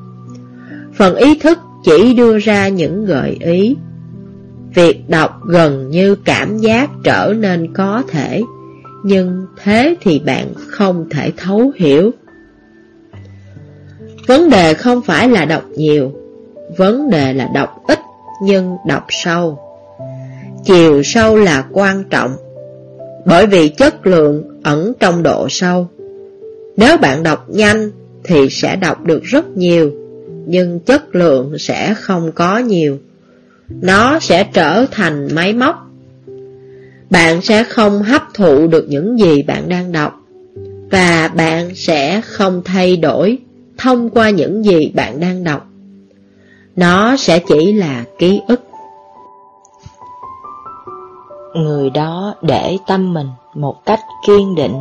Phần ý thức chỉ đưa ra những gợi ý. Việc đọc gần như cảm giác trở nên có thể, nhưng thế thì bạn không thể thấu hiểu. Vấn đề không phải là đọc nhiều, vấn đề là đọc ít nhưng đọc sâu. Chiều sâu là quan trọng, bởi vì chất lượng ẩn trong độ sâu. Nếu bạn đọc nhanh thì sẽ đọc được rất nhiều, nhưng chất lượng sẽ không có nhiều. Nó sẽ trở thành máy móc. Bạn sẽ không hấp thụ được những gì bạn đang đọc, và bạn sẽ không thay đổi thông qua những gì bạn đang đọc. Nó sẽ chỉ là ký ức. Người đó để tâm mình một cách kiên định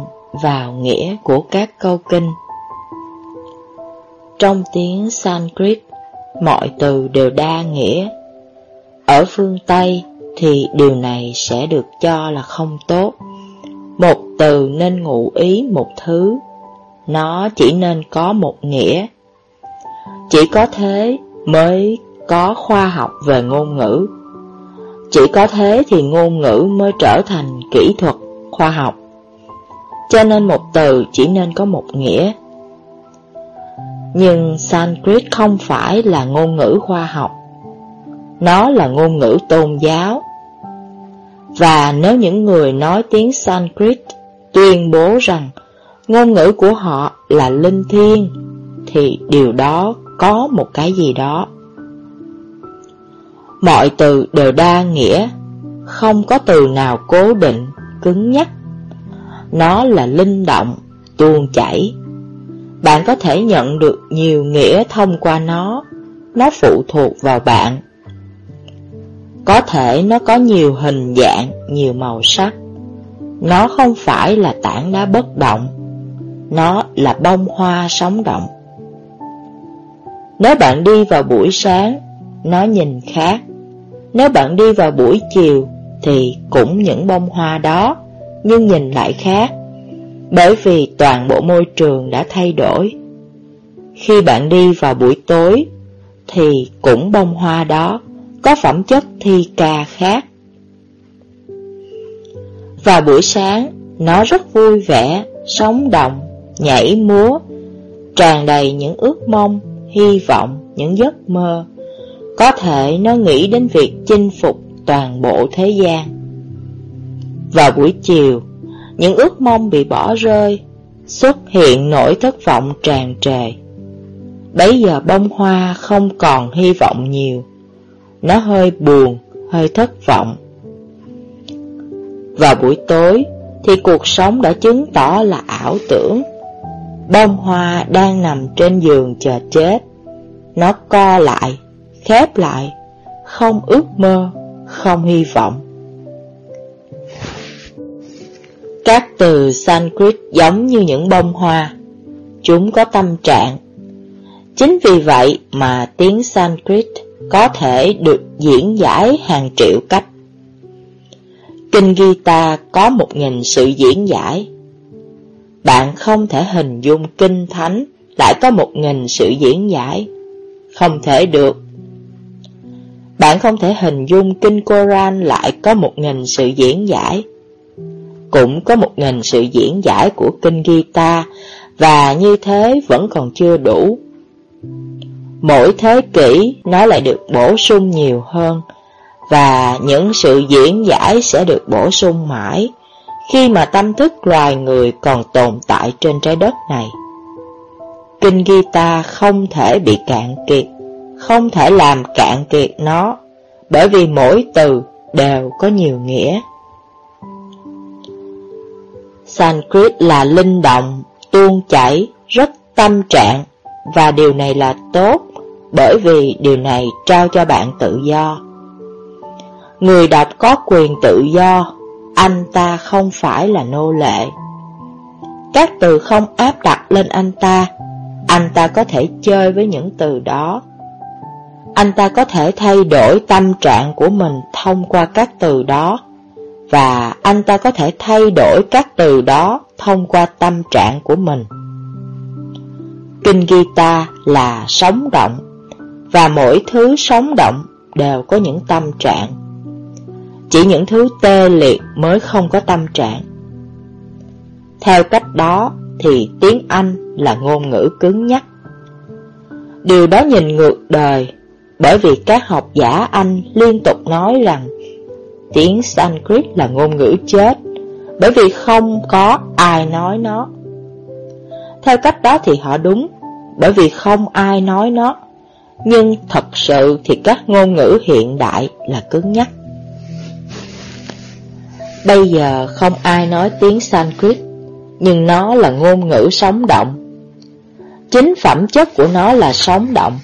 vào nghĩa của các câu kinh. Trong tiếng Sanskrit, mọi từ đều đa nghĩa. Ở phương Tây thì điều này sẽ được cho là không tốt. Một từ nên ngụ ý một thứ, nó chỉ nên có một nghĩa. Chỉ có thế mới có khoa học về ngôn ngữ. Chỉ có thế thì ngôn ngữ mới trở thành kỹ thuật khoa học. Cho nên một từ chỉ nên có một nghĩa. Nhưng Sanskrit không phải là ngôn ngữ khoa học. Nó là ngôn ngữ tôn giáo. Và nếu những người nói tiếng Sanskrit tuyên bố rằng ngôn ngữ của họ là linh thiêng, thì điều đó có một cái gì đó. Mọi từ đều đa nghĩa, không có từ nào cố định, cứng nhắc. Nó là linh động, tuôn chảy. Bạn có thể nhận được nhiều nghĩa thông qua nó, nó phụ thuộc vào bạn. Có thể nó có nhiều hình dạng, nhiều màu sắc. Nó không phải là tảng đá bất động, nó là bông hoa sống động. Nếu bạn đi vào buổi sáng, nó nhìn khác. Nếu bạn đi vào buổi chiều, thì cũng những bông hoa đó, nhưng nhìn lại khác. Bởi vì toàn bộ môi trường đã thay đổi. Khi bạn đi vào buổi tối, thì cũng bông hoa đó có phẩm chất thi ca khác. Vào buổi sáng, nó rất vui vẻ, sống động, nhảy múa, tràn đầy những ước mong hy vọng, những giấc mơ. Có thể nó nghĩ đến việc chinh phục toàn bộ thế gian. Vào buổi chiều, những ước mong bị bỏ rơi, xuất hiện nỗi thất vọng tràn trề. Bấy giờ bông hoa không còn hy vọng nhiều, nó hơi buồn, hơi thất vọng. Vào buổi tối thì cuộc sống đã chứng tỏ là ảo tưởng. Bông hoa đang nằm trên giường chờ chết. Nó co lại, khép lại, không ước mơ, không hy vọng. Các từ Sanskrit giống như những bông hoa. Chúng có tâm trạng. Chính vì vậy mà tiếng Sanskrit có thể được diễn giải hàng triệu cách. Kinh Gita có một nghìn sự diễn giải. Bạn không thể hình dung kinh thánh lại có một nghìn sự diễn giải. Không thể được. Bạn không thể hình dung kinh Koran lại có một nghìn sự diễn giải. Cũng có một nghìn sự diễn giải của kinh Gita và như thế vẫn còn chưa đủ. Mỗi thế kỷ nó lại được bổ sung nhiều hơn và những sự diễn giải sẽ được bổ sung mãi khi mà tâm thức loài người còn tồn tại trên trái đất này. Kinh Gita không thể bị cạn kiệt, không thể làm cạn kiệt nó, bởi vì mỗi từ đều có nhiều nghĩa. Sanskrit là linh động, tuôn chảy, rất tâm trạng, và điều này là tốt, bởi vì điều này trao cho bạn tự do. Người đọc có quyền tự do, anh ta không phải là nô lệ. Các từ không áp đặt lên anh ta, anh ta có thể chơi với những từ đó. Anh ta có thể thay đổi tâm trạng của mình thông qua các từ đó, và anh ta có thể thay đổi các từ đó thông qua tâm trạng của mình. Kinh Gita là sống động, và mỗi thứ sống động đều có những tâm trạng. Chỉ những thứ tê liệt mới không có tâm trạng. Theo cách đó thì tiếng Anh là ngôn ngữ cứng nhắc. Điều đó nhìn ngược đời, bởi vì các học giả Anh liên tục nói rằng tiếng Sanskrit là ngôn ngữ chết, bởi vì không có ai nói nó. Theo cách đó thì họ đúng, bởi vì không ai nói nó. Nhưng thật sự thì các ngôn ngữ hiện đại là cứng nhắc. Bây giờ không ai nói tiếng Sanskrit, nhưng nó là ngôn ngữ sống động. Chính phẩm chất của nó là sống động,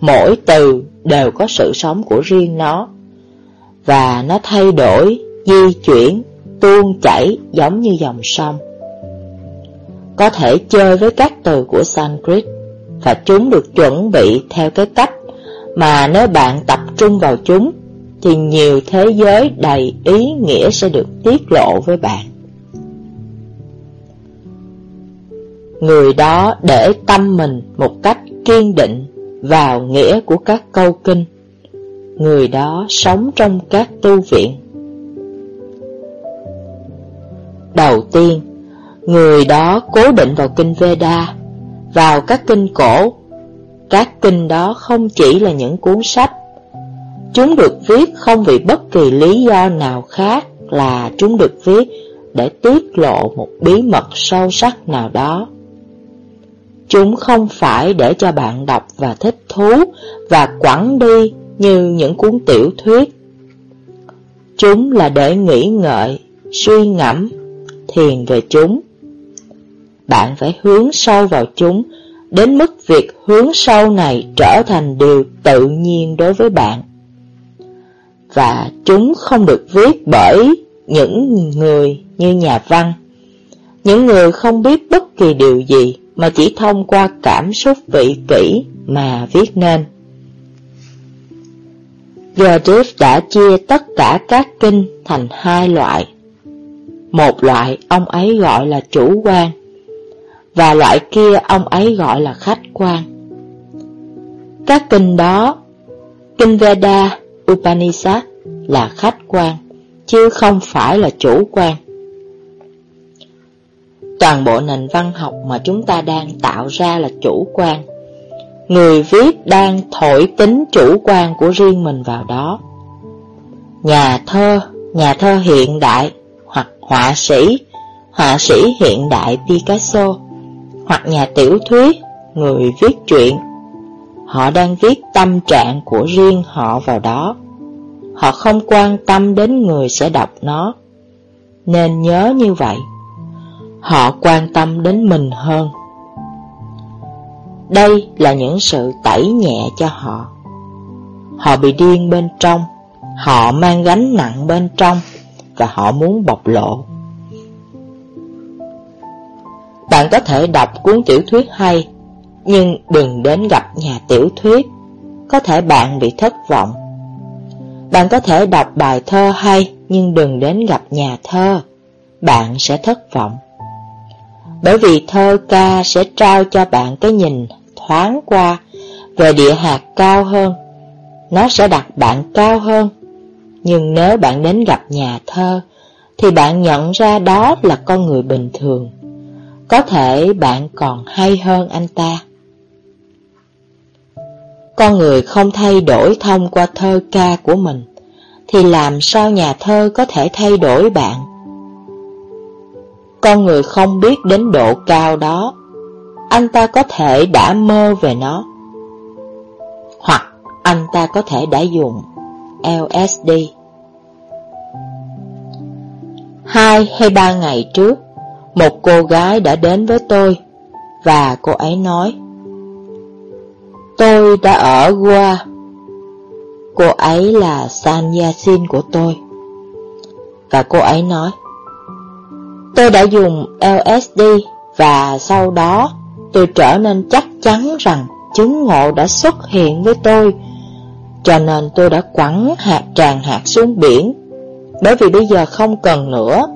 mỗi từ đều có sự sống của riêng nó, và nó thay đổi, di chuyển, tuôn chảy giống như dòng sông. Có thể chơi với các từ của Sanskrit, và chúng được chuẩn bị theo cái cách mà nếu bạn tập trung vào chúng thì nhiều thế giới đầy ý nghĩa sẽ được tiết lộ với bạn. Người đó để tâm mình một cách kiên định vào nghĩa của các câu kinh. Người đó sống trong các tu viện. Đầu tiên, người đó cố định vào kinh Veda, vào các kinh cổ. Các kinh đó không chỉ là những cuốn sách Chúng được viết không vì bất kỳ lý do nào khác là chúng được viết để tiết lộ một bí mật sâu sắc nào đó. Chúng không phải để cho bạn đọc và thích thú và quẳng đi như những cuốn tiểu thuyết. Chúng là để nghĩ ngợi, suy ngẫm, thiền về chúng. Bạn phải hướng sâu vào chúng, đến mức việc hướng sâu này trở thành điều tự nhiên đối với bạn và chúng không được viết bởi những người như nhà văn. Những người không biết bất kỳ điều gì mà chỉ thông qua cảm xúc vị kỷ mà viết nên. Gurdjieff đã chia tất cả các kinh thành hai loại. Một loại ông ấy gọi là chủ quan, và loại kia ông ấy gọi là khách quan. Các kinh đó, kinh Veda Upanishad là khách quan, chứ không phải là chủ quan. Toàn bộ nền văn học mà chúng ta đang tạo ra là chủ quan. Người viết đang thổi tính chủ quan của riêng mình vào đó. Nhà thơ, nhà thơ hiện đại, hoặc họa sĩ, họa sĩ hiện đại Picasso, hoặc nhà tiểu thuyết, người viết truyện, Họ đang viết tâm trạng của riêng họ vào đó. Họ không quan tâm đến người sẽ đọc nó. Nên nhớ như vậy. Họ quan tâm đến mình hơn. Đây là những sự tẩy nhẹ cho họ. Họ bị điên bên trong, họ mang gánh nặng bên trong và họ muốn bộc lộ. Bạn có thể đọc cuốn tiểu thuyết hay Nhưng đừng đến gặp nhà tiểu thuyết, có thể bạn bị thất vọng. Bạn có thể đọc bài thơ hay, nhưng đừng đến gặp nhà thơ, bạn sẽ thất vọng. Bởi vì thơ ca sẽ trao cho bạn cái nhìn thoáng qua về địa hạt cao hơn. Nó sẽ đặt bạn cao hơn. Nhưng nếu bạn đến gặp nhà thơ, thì bạn nhận ra đó là con người bình thường. Có thể bạn còn hay hơn anh ta. Con người không thay đổi thông qua thơ ca của mình, thì làm sao nhà thơ có thể thay đổi bạn? Con người không biết đến độ cao đó, anh ta có thể đã mơ về nó, hoặc anh ta có thể đã dùng LSD. Hai hay ba ngày trước, một cô gái đã đến với tôi và cô ấy nói Tôi đã ở Goa. Cô ấy là San Yasin của tôi. Và cô ấy nói Tôi đã dùng LSD và sau đó tôi trở nên chắc chắn rằng chứng ngộ đã xuất hiện với tôi cho nên tôi đã quẳng hạt tràn hạt xuống biển bởi vì bây giờ không cần nữa.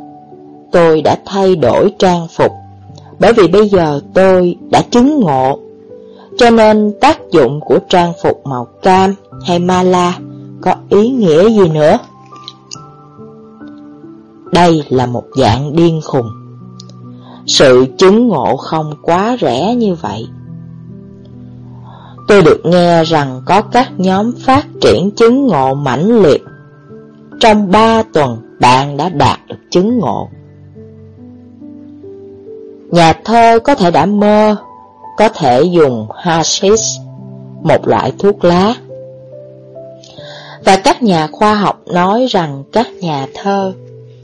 Tôi đã thay đổi trang phục, bởi vì bây giờ tôi đã chứng ngộ. Cho nên tác dụng của trang phục màu cam hay mala có ý nghĩa gì nữa? Đây là một dạng điên khùng. Sự chứng ngộ không quá rẻ như vậy. Tôi được nghe rằng có các nhóm phát triển chứng ngộ mãnh liệt trong ba tuần bạn đã đạt được chứng ngộ. Nhà thơ có thể đã mơ, có thể dùng hashish, một loại thuốc lá. Và các nhà khoa học nói rằng các nhà thơ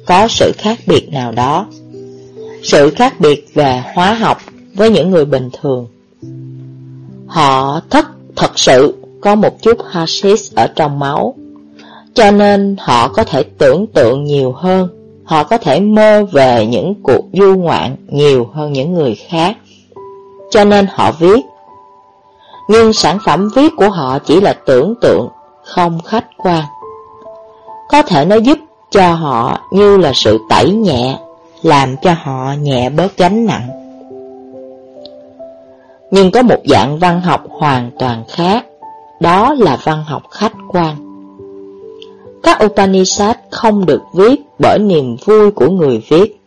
có sự khác biệt nào đó. Sự khác biệt về hóa học với những người bình thường. Họ thất thật sự có một chút hashish ở trong máu cho nên họ có thể tưởng tượng nhiều hơn, họ có thể mơ về những cuộc du ngoạn nhiều hơn những người khác. Cho nên họ viết. Nhưng sản phẩm viết của họ chỉ là tưởng tượng, không khách quan. Có thể nó giúp cho họ như là sự tẩy nhẹ, làm cho họ nhẹ bớt gánh nặng. Nhưng có một dạng văn học hoàn toàn khác, đó là văn học khách quan. Các Upanishad không được viết bởi niềm vui của người viết.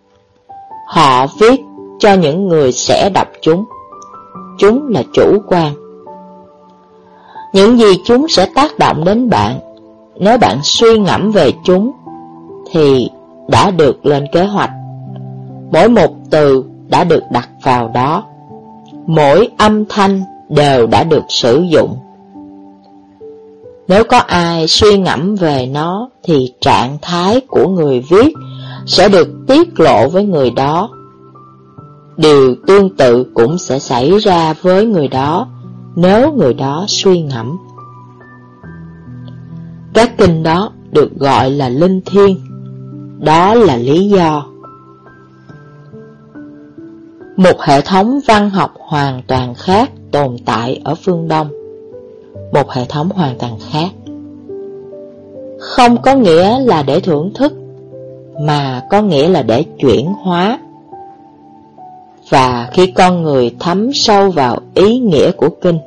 Họ viết cho những người sẽ đọc chúng. Chúng là chủ quan. Những gì chúng sẽ tác động đến bạn, nếu bạn suy ngẫm về chúng, thì đã được lên kế hoạch. Mỗi một từ đã được đặt vào đó. Mỗi âm thanh đều đã được sử dụng. Nếu có ai suy ngẫm về nó thì trạng thái của người viết sẽ được tiết lộ với người đó. Điều tương tự cũng sẽ xảy ra với người đó nếu người đó suy ngẫm. Các kinh đó được gọi là linh thiêng. Đó là lý do. Một hệ thống văn học hoàn toàn khác tồn tại ở phương Đông một hệ thống hoàn toàn khác. Không có nghĩa là để thưởng thức, mà có nghĩa là để chuyển hóa. Và khi con người thấm sâu vào ý nghĩa của kinh,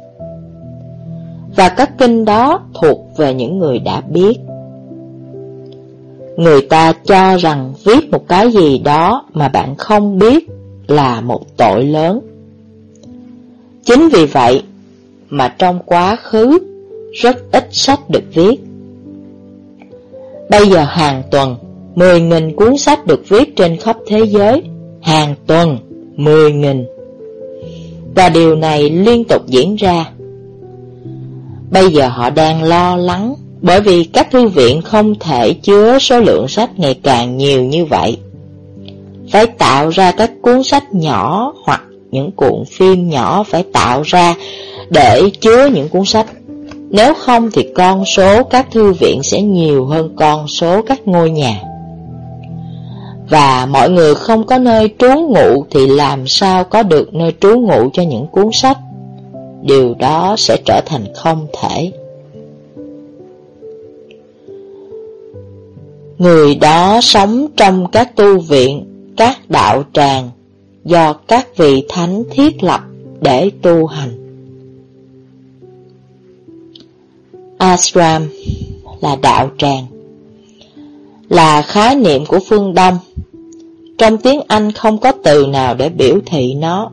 và các kinh đó thuộc về những người đã biết. Người ta cho rằng viết một cái gì đó mà bạn không biết là một tội lớn. Chính vì vậy mà trong quá khứ rất ít sách được viết. Bây giờ hàng tuần, 10.000 cuốn sách được viết trên khắp thế giới, hàng tuần 10.000. Và điều này liên tục diễn ra. Bây giờ họ đang lo lắng bởi vì các thư viện không thể chứa số lượng sách ngày càng nhiều như vậy. Phải tạo ra các cuốn sách nhỏ hoặc những cuộn phim nhỏ phải tạo ra để chứa những cuốn sách. Nếu không thì con số các thư viện sẽ nhiều hơn con số các ngôi nhà. Và mọi người không có nơi trú ngụ thì làm sao có được nơi trú ngụ cho những cuốn sách. điều đó sẽ trở thành không thể. Người đó sống trong các tu viện, các đạo tràng, do các vị thánh thiết lập để tu hành. Ashram là đạo tràng, là khái niệm của phương Đông. Trong tiếng Anh không có từ nào để biểu thị nó.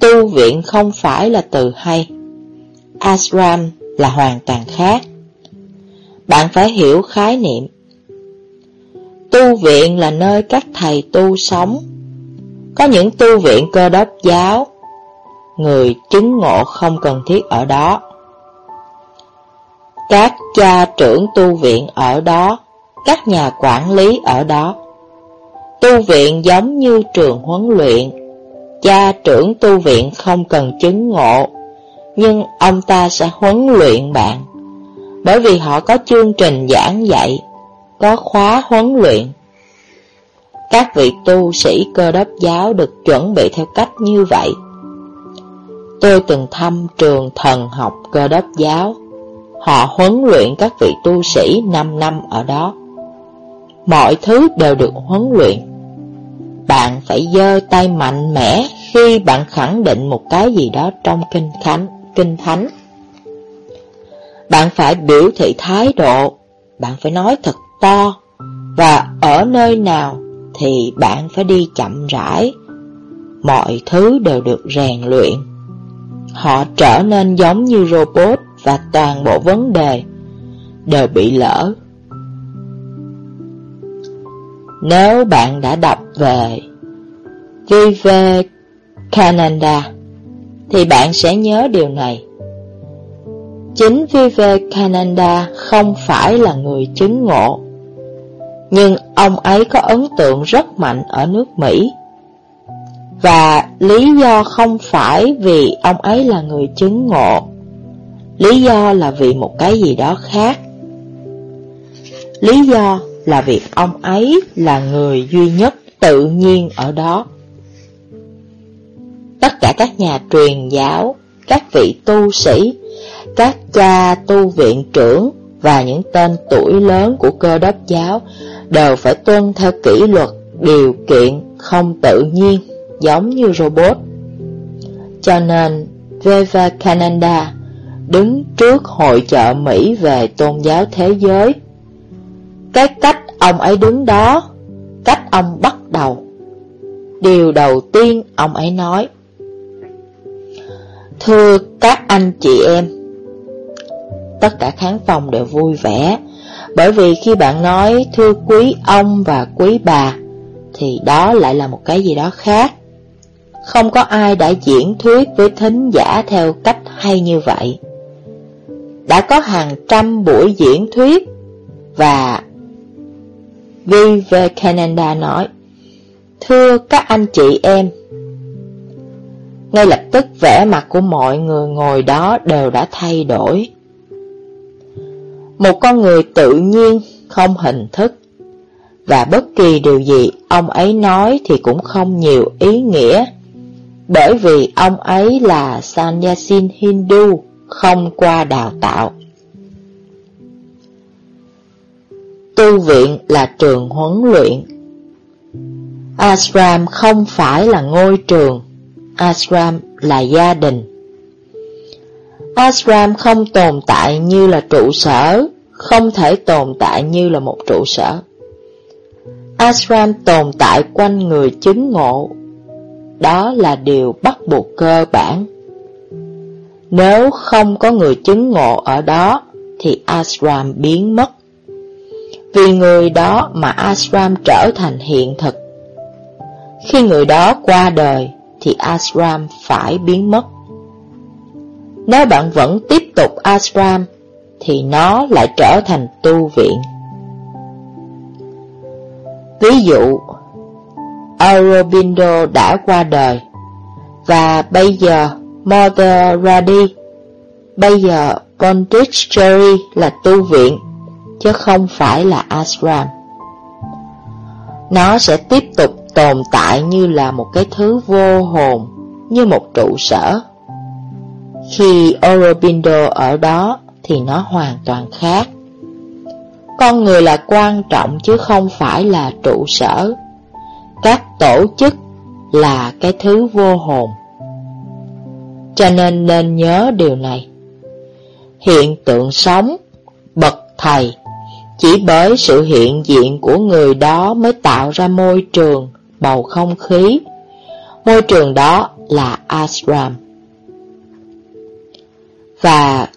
Tu viện không phải là từ hay. Ashram là hoàn toàn khác. Bạn phải hiểu khái niệm. Tu viện là nơi các thầy tu sống. Có những tu viện cơ đốc giáo, người chứng ngộ không cần thiết ở đó. Các cha trưởng tu viện ở đó, các nhà quản lý ở đó. Tu viện giống như trường huấn luyện, cha trưởng tu viện không cần chứng ngộ, nhưng ông ta sẽ huấn luyện bạn, bởi vì họ có chương trình giảng dạy, có khóa huấn luyện. Các vị tu sĩ cơ đốc giáo được chuẩn bị theo cách như vậy. Tôi từng thăm trường thần học cơ đốc giáo. Họ huấn luyện các vị tu sĩ 5 năm ở đó. Mọi thứ đều được huấn luyện. Bạn phải giơ tay mạnh mẽ khi bạn khẳng định một cái gì đó trong kinh thánh. Kinh thánh. Bạn phải biểu thị thái độ, bạn phải nói thật to, và ở nơi nào thì bạn phải đi chậm rãi. Mọi thứ đều được rèn luyện. Họ trở nên giống như robot và toàn bộ vấn đề đều bị lỡ. Nếu bạn đã đọc về Vivekananda thì bạn sẽ nhớ điều này. Chính Vivekananda không phải là người chứng ngộ nhưng ông ấy có ấn tượng rất mạnh ở nước Mỹ. Và lý do không phải vì ông ấy là người chứng ngộ, lý do là vì một cái gì đó khác. Lý do là vì ông ấy là người duy nhất tự nhiên ở đó. Tất cả các nhà truyền giáo, các vị tu sĩ, các cha tu viện trưởng và những tên tuổi lớn của cơ đốc giáo đều phải tuân theo kỷ luật, điều kiện không tự nhiên, giống như robot. Cho nên, Vivekananda đứng trước hội chợ Mỹ về tôn giáo thế giới. Cái cách ông ấy đứng đó, cách ông bắt đầu. Điều đầu tiên ông ấy nói Thưa các anh chị em Tất cả khán phòng đều vui vẻ bởi vì khi bạn nói thưa quý ông và quý bà Thì đó lại là một cái gì đó khác. Không có ai đã diễn thuyết với thính giả theo cách hay như vậy. Đã có hàng trăm buổi diễn thuyết Và Vivekananda nói, Thưa các anh chị em, Ngay lập tức vẻ mặt của mọi người ngồi đó đều đã thay đổi một con người tự nhiên, không hình thức. Và bất kỳ điều gì ông ấy nói thì cũng không nhiều ý nghĩa, bởi vì ông ấy là Sanyasin Hindu, không qua đào tạo. Tu viện là trường huấn luyện. Ashram không phải là ngôi trường, ashram là gia đình. Ashram không tồn tại như là trụ sở, không thể tồn tại như là một trụ sở. Ashram tồn tại quanh người chứng ngộ, đó là điều bắt buộc cơ bản. Nếu không có người chứng ngộ ở đó, thì ashram biến mất. Vì người đó mà ashram trở thành hiện thực. Khi người đó qua đời, thì ashram phải biến mất. Nếu bạn vẫn tiếp tục ashram, thì nó lại trở thành tu viện. Ví dụ, Aurobindo đã qua đời, và bây giờ Mother Radhi bây giờ Pondicherry là tu viện, chứ không phải là ashram. Nó sẽ tiếp tục tồn tại như là một cái thứ vô hồn, như một trụ sở. Khi Aurobindo ở đó thì nó hoàn toàn khác. Con người là quan trọng chứ không phải là trụ sở. Các tổ chức là cái thứ vô hồn. Cho nên nên nhớ điều này. Hiện tượng sống, bậc thầy, chỉ bởi sự hiện diện của người đó mới tạo ra môi trường, bầu không khí. Môi trường đó là ashram. Và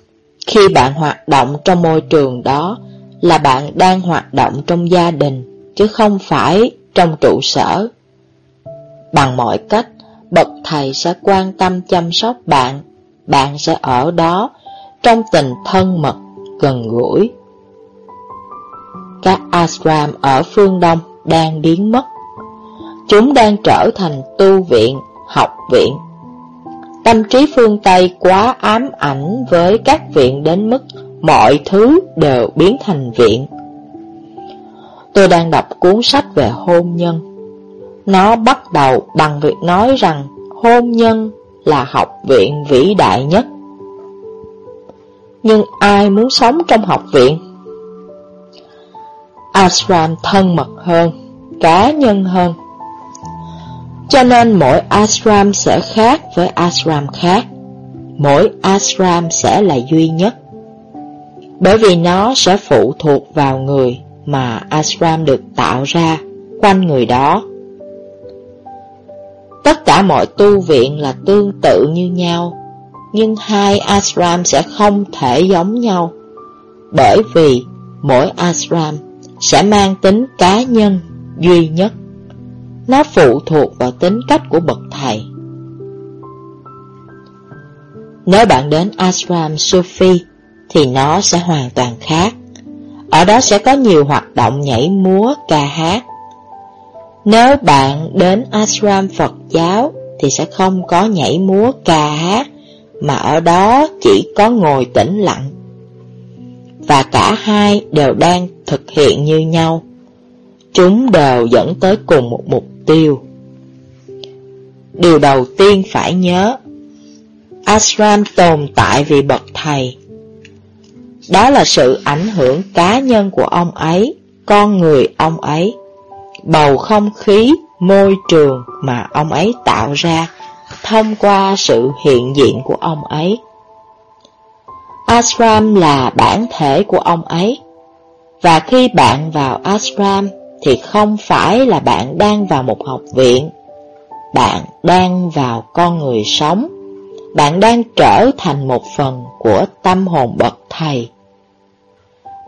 khi bạn hoạt động trong môi trường đó là bạn đang hoạt động trong gia đình, chứ không phải trong trụ sở. Bằng mọi cách, bậc thầy sẽ quan tâm chăm sóc bạn, bạn sẽ ở đó trong tình thân mật, gần gũi. Các ashram ở phương Đông đang biến mất. Chúng đang trở thành tu viện, học viện. Tâm trí phương Tây quá ám ảnh với các viện đến mức mọi thứ đều biến thành viện. Tôi đang đọc cuốn sách về hôn nhân. Nó bắt đầu bằng việc nói rằng hôn nhân là học viện vĩ đại nhất. Nhưng ai muốn sống trong học viện? Ashram thân mật hơn, cá nhân hơn. Cho nên mỗi ashram sẽ khác với ashram khác. Mỗi ashram sẽ là duy nhất. Bởi vì nó sẽ phụ thuộc vào người mà ashram được tạo ra quanh người đó. Tất cả mọi tu viện là tương tự như nhau, nhưng hai ashram sẽ không thể giống nhau, bởi vì mỗi ashram sẽ mang tính cá nhân, duy nhất. Nó phụ thuộc vào tính cách của bậc thầy. Nếu bạn đến ashram Sufi thì nó sẽ hoàn toàn khác. Ở đó sẽ có nhiều hoạt động nhảy múa, ca hát. Nếu bạn đến ashram Phật giáo thì sẽ không có nhảy múa, ca hát, mà ở đó chỉ có ngồi tĩnh lặng. Và cả hai đều đang thực hiện như nhau. Chúng đều dẫn tới cùng một mục tiêu. Điều đầu tiên phải nhớ, ashram tồn tại vì bậc thầy đó là sự ảnh hưởng cá nhân của ông ấy, con người ông ấy, bầu không khí, môi trường mà ông ấy tạo ra thông qua sự hiện diện của ông ấy. Ashram là bản thể của ông ấy, và khi bạn vào ashram thì không phải là bạn đang vào một học viện, bạn đang vào con người sống, bạn đang trở thành một phần của tâm hồn bậc thầy.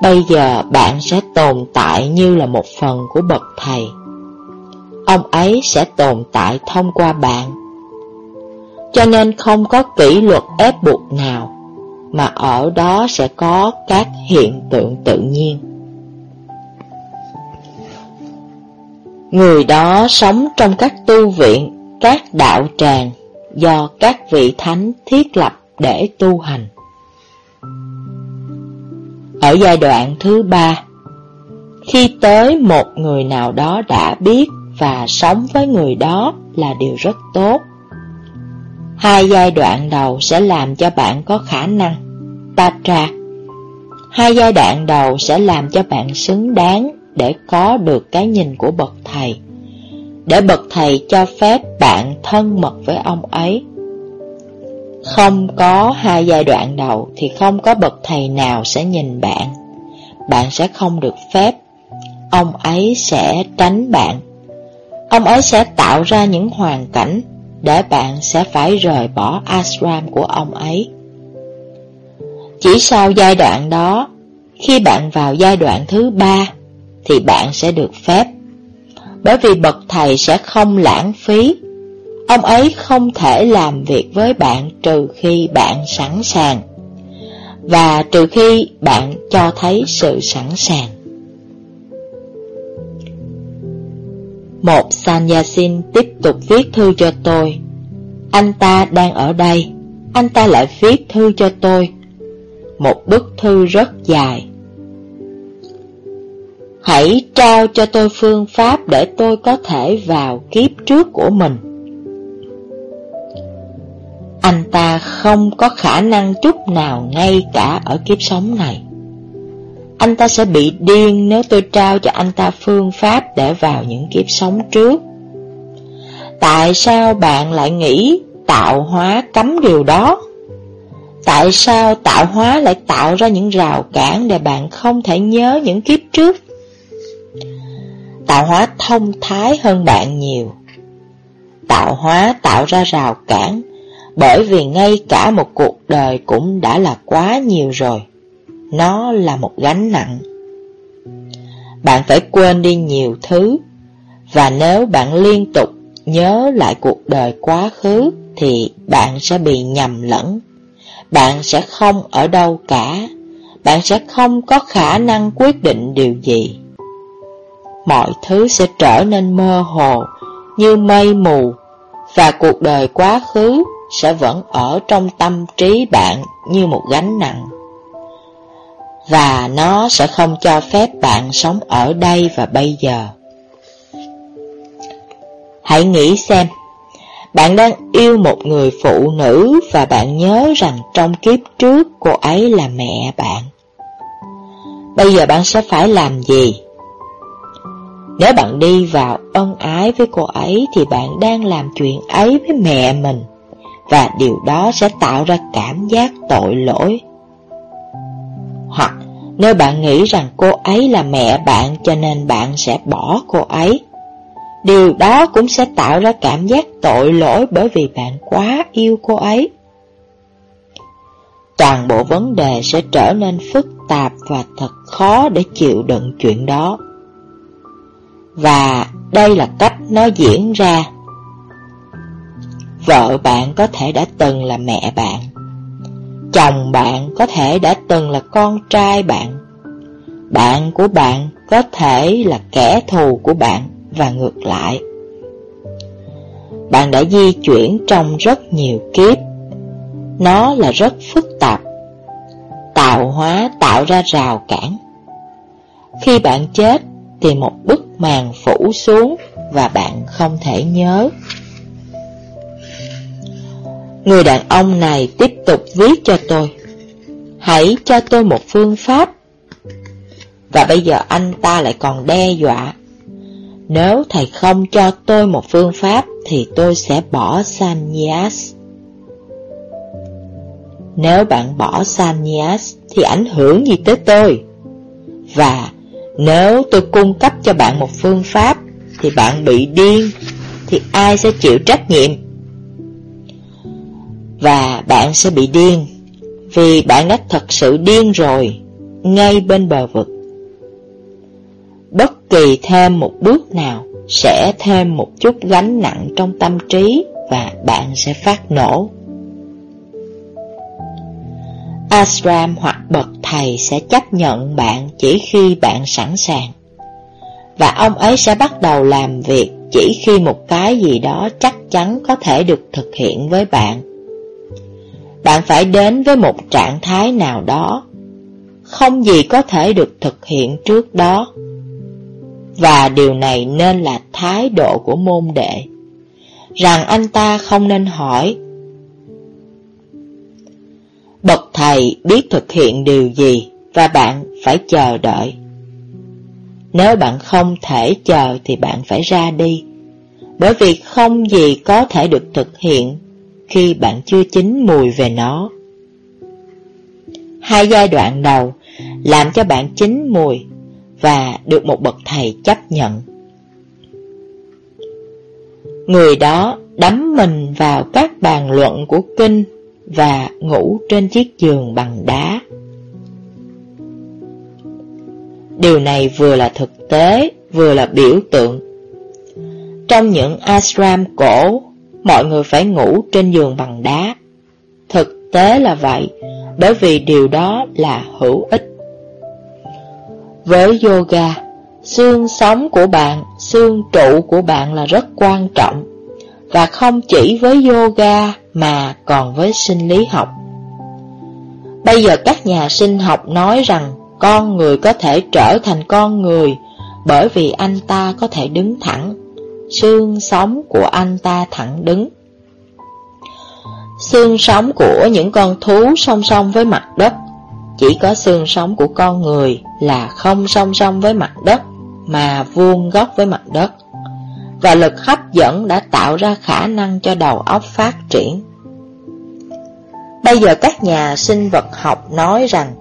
Bây giờ bạn sẽ tồn tại như là một phần của bậc thầy. Ông ấy sẽ tồn tại thông qua bạn. Cho nên không có kỷ luật ép buộc nào, mà ở đó sẽ có các hiện tượng tự nhiên. Người đó sống trong các tu viện, các đạo tràng do các vị thánh thiết lập để tu hành. Ở giai đoạn thứ ba, khi tới một người nào đó đã biết và sống với người đó là điều rất tốt. Hai giai đoạn đầu sẽ làm cho bạn có khả năng Tatra. Hai giai đoạn đầu sẽ làm cho bạn xứng đáng để có được cái nhìn của bậc thầy. Để bậc thầy cho phép bạn thân mật với ông ấy không có hai giai đoạn đầu thì không có bậc thầy nào sẽ nhìn bạn. Bạn sẽ không được phép. Ông ấy sẽ tránh bạn. Ông ấy sẽ tạo ra những hoàn cảnh để bạn sẽ phải rời bỏ ashram của ông ấy. Chỉ sau giai đoạn đó, khi bạn vào giai đoạn thứ ba, thì bạn sẽ được phép. Bởi vì bậc thầy sẽ không lãng phí. Ông ấy không thể làm việc với bạn trừ khi bạn sẵn sàng. Và trừ khi bạn cho thấy sự sẵn sàng. Một Sanyasin tiếp tục viết thư cho tôi. Anh ta đang ở đây. Anh ta lại viết thư cho tôi. Một bức thư rất dài. Hãy trao cho tôi phương pháp để tôi có thể vào kiếp trước của mình anh ta không có khả năng chút nào ngay cả ở kiếp sống này. Anh ta sẽ bị điên nếu tôi trao cho anh ta phương pháp để vào những kiếp sống trước. Tại sao bạn lại nghĩ tạo hóa cấm điều đó? Tại sao tạo hóa lại tạo ra những rào cản để bạn không thể nhớ những kiếp trước? Tạo hóa thông thái hơn bạn nhiều. Tạo hóa tạo ra rào cản bởi vì ngay cả một cuộc đời cũng đã là quá nhiều rồi. Nó là một gánh nặng. Bạn phải quên đi nhiều thứ, và nếu bạn liên tục nhớ lại cuộc đời quá khứ thì bạn sẽ bị nhầm lẫn. Bạn sẽ không ở đâu cả, bạn sẽ không có khả năng quyết định điều gì. Mọi thứ sẽ trở nên mơ hồ như mây mù và cuộc đời quá khứ sẽ vẫn ở trong tâm trí bạn như một gánh nặng. Và nó sẽ không cho phép bạn sống ở đây và bây giờ. Hãy nghĩ xem, bạn đang yêu một người phụ nữ và bạn nhớ rằng trong kiếp trước cô ấy là mẹ bạn. Bây giờ bạn sẽ phải làm gì? Nếu bạn đi vào ân ái với cô ấy thì bạn đang làm chuyện ấy với mẹ mình và điều đó sẽ tạo ra cảm giác tội lỗi. Hoặc nếu bạn nghĩ rằng cô ấy là mẹ bạn cho nên bạn sẽ bỏ cô ấy, điều đó cũng sẽ tạo ra cảm giác tội lỗi bởi vì bạn quá yêu cô ấy. Toàn bộ vấn đề sẽ trở nên phức tạp và thật khó để chịu đựng chuyện đó. Và đây là cách nó diễn ra. Vợ bạn có thể đã từng là mẹ bạn. Chồng bạn có thể đã từng là con trai bạn. Bạn của bạn có thể là kẻ thù của bạn và ngược lại. Bạn đã di chuyển trong rất nhiều kiếp. Nó là rất phức tạp. Tạo hóa tạo ra rào cản. Khi bạn chết, thì một bức màn phủ xuống và bạn không thể nhớ. Người đàn ông này tiếp tục viết cho tôi. Hãy cho tôi một phương pháp. Và bây giờ anh ta lại còn đe dọa. Nếu thầy không cho tôi một phương pháp thì tôi sẽ bỏ Sanyas. Nếu bạn bỏ Sanyas thì ảnh hưởng gì tới tôi? Và nếu tôi cung cấp cho bạn một phương pháp Thì bạn bị điên, Thì ai sẽ chịu trách nhiệm? Và bạn sẽ bị điên, Vì bạn đã thật sự điên rồi, Ngay bên bờ vực. Bất kỳ thêm một bước nào Sẽ thêm một chút gánh nặng trong tâm trí Và bạn sẽ phát nổ. Ashram hoặc bậc thầy sẽ chấp nhận bạn chỉ khi bạn sẵn sàng. Và ông ấy sẽ bắt đầu làm việc chỉ khi một cái gì đó chắc chắn có thể được thực hiện với bạn. Bạn phải đến với một trạng thái nào đó, không gì có thể được thực hiện trước đó. Và điều này nên là thái độ của môn đệ, rằng anh ta không nên hỏi Bậc thầy biết thực hiện điều gì và bạn phải chờ đợi. Nếu bạn không thể chờ thì bạn phải ra đi, bởi vì không gì có thể được thực hiện khi bạn chưa chín mùi về nó. Hai giai đoạn đầu làm cho bạn chín mùi và được một bậc thầy chấp nhận. Người đó đắm mình vào các bàn luận của kinh và ngủ trên chiếc giường bằng đá. Điều này vừa là thực tế, vừa là biểu tượng. Trong những ashram cổ, mọi người phải ngủ trên giường bằng đá. Thực tế là vậy, bởi vì điều đó là hữu ích. Với yoga, xương sống của bạn, xương trụ của bạn là rất quan trọng. Và không chỉ với yoga mà còn với sinh lý học. Bây giờ các nhà sinh học nói rằng con người có thể trở thành con người bởi vì anh ta có thể đứng thẳng, xương sống của anh ta thẳng đứng. Xương sống của những con thú song song với mặt đất Chỉ có xương sống của con người là không song song với mặt đất Mà vuông góc với mặt đất và lực hấp dẫn đã tạo ra khả năng cho đầu óc phát triển. Bây giờ các nhà sinh vật học nói rằng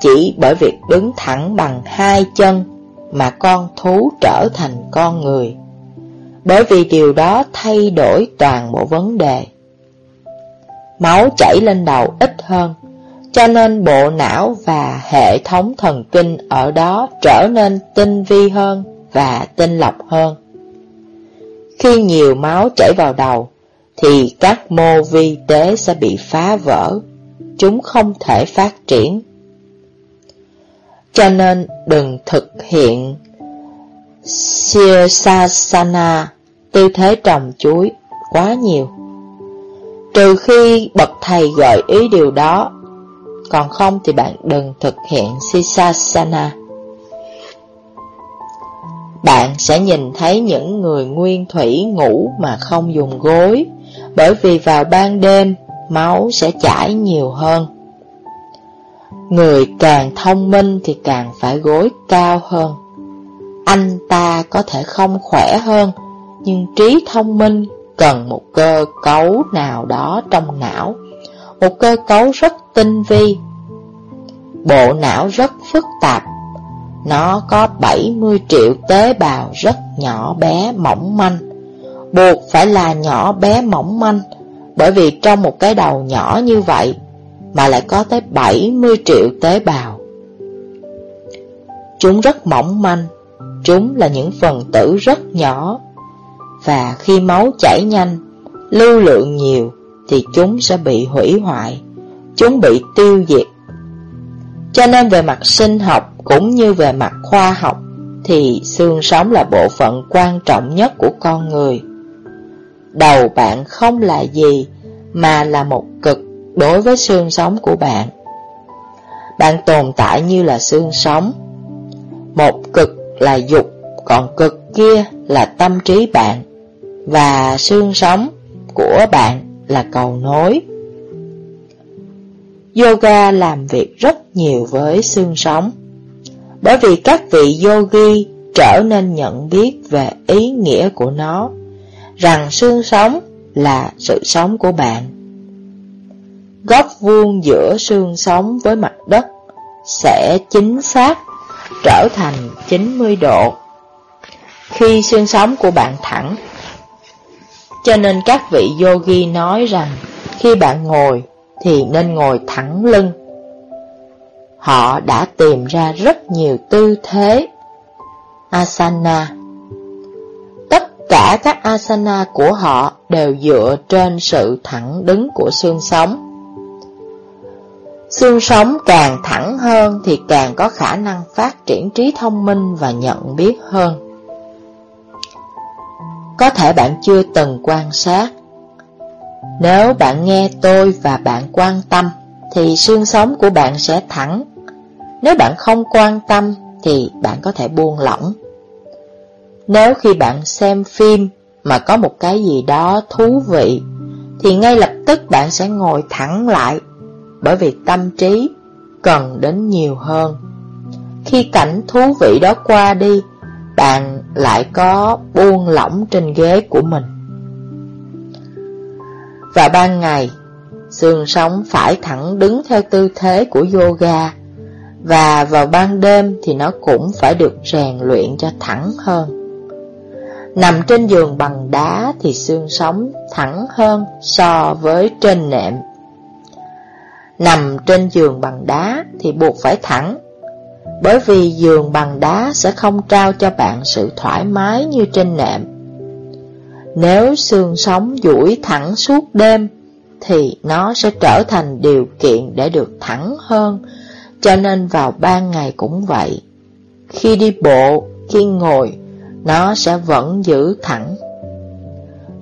Chỉ bởi việc đứng thẳng bằng hai chân Mà con thú trở thành con người. Bởi vì điều đó thay đổi toàn bộ vấn đề. Máu chảy lên đầu ít hơn, cho nên bộ não và hệ thống thần kinh ở đó trở nên tinh vi hơn và tinh lọc hơn. Khi nhiều máu chảy vào đầu, thì các mô vi tế sẽ bị phá vỡ, chúng không thể phát triển. Cho nên đừng thực hiện Sirsasana, tư thế trồng chuối, quá nhiều. Trừ khi bậc thầy gợi ý điều đó Còn không thì bạn đừng thực hiện Sisasana bạn sẽ nhìn thấy những người nguyên thủy ngủ mà không dùng gối Bởi vì vào ban đêm máu sẽ chảy nhiều hơn Người càng thông minh thì càng phải gối cao hơn Anh ta có thể không khỏe hơn Nhưng trí thông minh cần một cơ cấu nào đó trong não, một cơ cấu rất tinh vi. Bộ não rất phức tạp, nó có 70 triệu tế bào rất nhỏ bé mỏng manh, buộc phải là nhỏ bé mỏng manh, bởi vì trong một cái đầu nhỏ như vậy mà lại có tới 70 triệu tế bào. Chúng rất mỏng manh, chúng là những phần tử rất nhỏ và khi máu chảy nhanh, lưu lượng nhiều thì chúng sẽ bị hủy hoại, chúng bị tiêu diệt. Cho nên về mặt sinh học cũng như về mặt khoa học thì xương sống là bộ phận quan trọng nhất của con người. Đầu bạn không là gì mà là một cực đối với xương sống của bạn. Bạn tồn tại như là xương sống. Một cực là dục, còn cực kia là tâm trí bạn và xương sống của bạn là cầu nối. Yoga làm việc rất nhiều với xương sống, bởi vì các vị yogi trở nên nhận biết về ý nghĩa của nó, rằng xương sống là sự sống của bạn. Góc vuông giữa xương sống với mặt đất sẽ chính xác trở thành 90 độ. Khi xương sống của bạn thẳng cho nên các vị yogi nói rằng khi bạn ngồi thì nên ngồi thẳng lưng. Họ đã tìm ra rất nhiều tư thế asana. Tất cả các asana của họ đều dựa trên sự thẳng đứng của xương sống. Xương sống càng thẳng hơn thì càng có khả năng phát triển trí thông minh và nhận biết hơn. Có thể bạn chưa từng quan sát nếu bạn nghe tôi và bạn quan tâm, Thì xương sống của bạn sẽ thẳng. Nếu bạn không quan tâm, Thì bạn có thể buông lỏng. Nếu khi bạn xem phim Mà có một cái gì đó thú vị, Thì ngay lập tức bạn sẽ ngồi thẳng lại, Bởi vì tâm trí cần đến nhiều hơn. Khi cảnh thú vị đó qua đi, bạn lại có buông lỏng trên ghế của mình và ban ngày, xương sống phải thẳng đứng theo tư thế của yoga, và vào ban đêm thì nó cũng phải được rèn luyện cho thẳng hơn. Nằm trên giường bằng đá thì xương sống thẳng hơn so với trên nệm. Nằm trên giường bằng đá thì buộc phải thẳng bởi vì giường bằng đá sẽ không trao cho bạn sự thoải mái như trên nệm. Nếu xương sống duỗi thẳng suốt đêm, thì nó sẽ trở thành điều kiện để được thẳng hơn, cho nên vào ban ngày cũng vậy. Khi đi bộ, khi ngồi, nó sẽ vẫn giữ thẳng.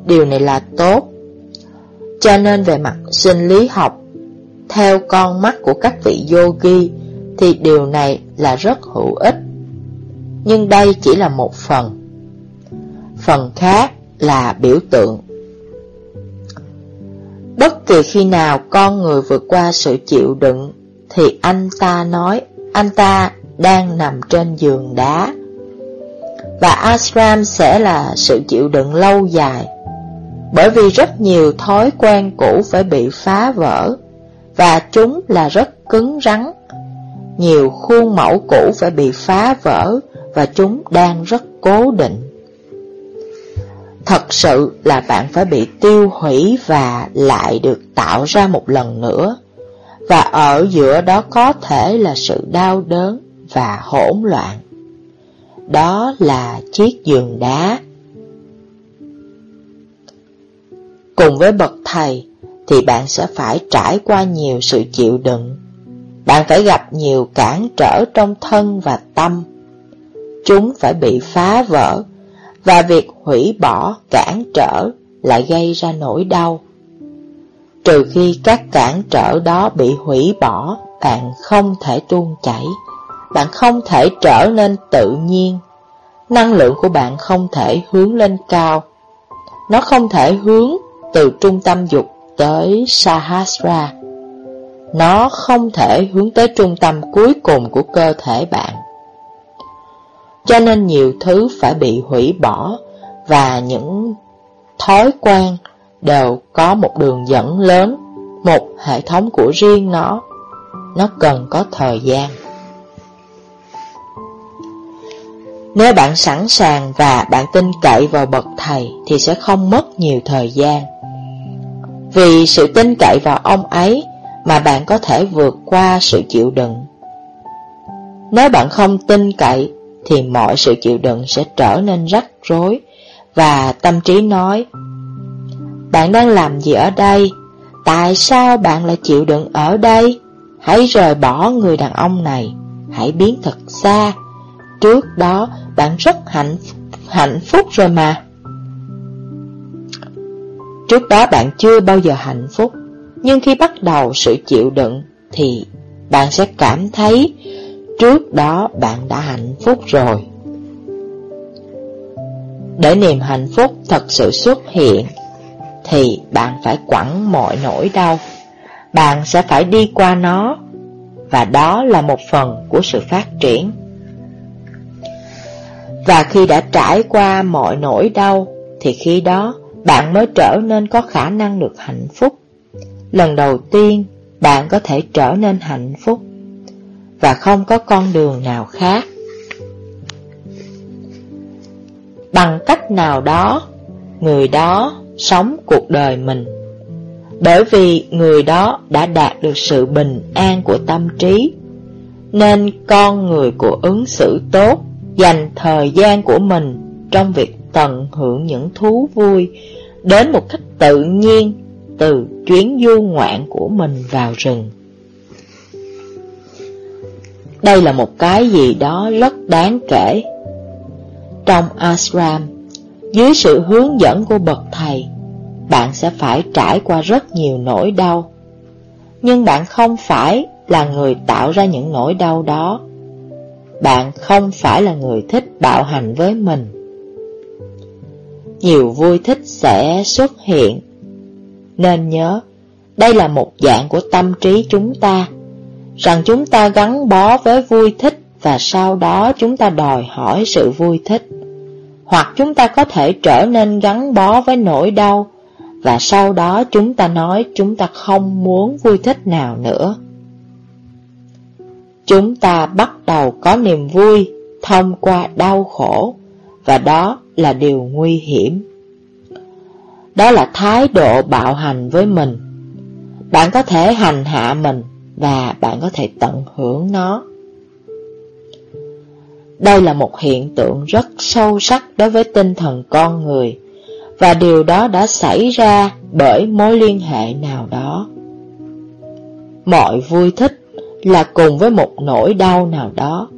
Điều này là tốt. Cho nên về mặt sinh lý học, theo con mắt của các vị yogi, thì điều này là rất hữu ích. Nhưng đây chỉ là một phần. Phần khác là biểu tượng. Bất kỳ khi nào con người vượt qua sự chịu đựng, thì anh ta nói anh ta đang nằm trên giường đá. Và ashram sẽ là sự chịu đựng lâu dài, bởi vì rất nhiều thói quen cũ phải bị phá vỡ, và chúng là rất cứng rắn. Nhiều khuôn mẫu cũ phải bị phá vỡ, và chúng đang rất cố định. Thật sự là bạn phải bị tiêu hủy và lại được tạo ra một lần nữa. Và ở giữa đó có thể là sự đau đớn và hỗn loạn. Đó là chiếc giường đá. Cùng với bậc thầy, thì bạn sẽ phải trải qua nhiều sự chịu đựng. Bạn phải gặp nhiều cản trở trong thân và tâm. Chúng phải bị phá vỡ và việc hủy bỏ cản trở lại gây ra nỗi đau. Trừ khi các cản trở đó bị hủy bỏ, bạn không thể tuôn chảy, bạn không thể trở nên tự nhiên, năng lượng của bạn không thể hướng lên cao. Nó không thể hướng từ trung tâm dục tới Sahasra. Nó không thể hướng tới trung tâm cuối cùng của cơ thể bạn cho nên nhiều thứ phải bị hủy bỏ và những thói quen đều có một đường dẫn lớn, một hệ thống của riêng nó. Nó cần có thời gian. Nếu bạn sẵn sàng và bạn tin cậy vào bậc thầy thì sẽ không mất nhiều thời gian. Vì sự tin cậy vào ông ấy mà bạn có thể vượt qua sự chịu đựng. Nếu bạn không tin cậy thì mọi sự chịu đựng sẽ trở nên rắc rối và tâm trí nói Bạn đang làm gì ở đây? Tại sao bạn lại chịu đựng ở đây? Hãy rời bỏ người đàn ông này, hãy biến thật xa. Trước đó bạn rất hạnh hạnh phúc rồi mà. Trước đó bạn chưa bao giờ hạnh phúc, nhưng khi bắt đầu sự chịu đựng thì bạn sẽ cảm thấy Trước đó bạn đã hạnh phúc rồi. Để niềm hạnh phúc thật sự xuất hiện, Thì bạn phải quẳng mọi nỗi đau. Bạn sẽ phải đi qua nó, Và đó là một phần của sự phát triển. Và khi đã trải qua mọi nỗi đau, Thì khi đó bạn mới trở nên có khả năng được hạnh phúc. Lần đầu tiên, bạn có thể trở nên hạnh phúc và không có con đường nào khác. Bằng cách nào đó, người đó sống cuộc đời mình. Bởi vì người đó đã đạt được sự bình an của tâm trí, nên con người của ứng xử tốt dành thời gian của mình trong việc tận hưởng những thú vui đến một cách tự nhiên từ chuyến du ngoạn của mình vào rừng. Đây là một cái gì đó rất đáng kể. Trong ashram, dưới sự hướng dẫn của bậc thầy, bạn sẽ phải trải qua rất nhiều nỗi đau. Nhưng bạn không phải là người tạo ra những nỗi đau đó. Bạn không phải là người thích bạo hành với mình. Nhiều vui thích sẽ xuất hiện. Nên nhớ, đây là một dạng của tâm trí chúng ta rằng chúng ta gắn bó với vui thích và sau đó chúng ta đòi hỏi sự vui thích. Hoặc chúng ta có thể trở nên gắn bó với nỗi đau và sau đó chúng ta nói chúng ta không muốn vui thích nào nữa. Chúng ta bắt đầu có niềm vui thông qua đau khổ và đó là điều nguy hiểm. Đó là thái độ bạo hành với mình. Bạn có thể hành hạ mình và bạn có thể tận hưởng nó. Đây là một hiện tượng rất sâu sắc đối với tinh thần con người, và điều đó đã xảy ra bởi mối liên hệ nào đó. Mọi vui thích là cùng với một nỗi đau nào đó,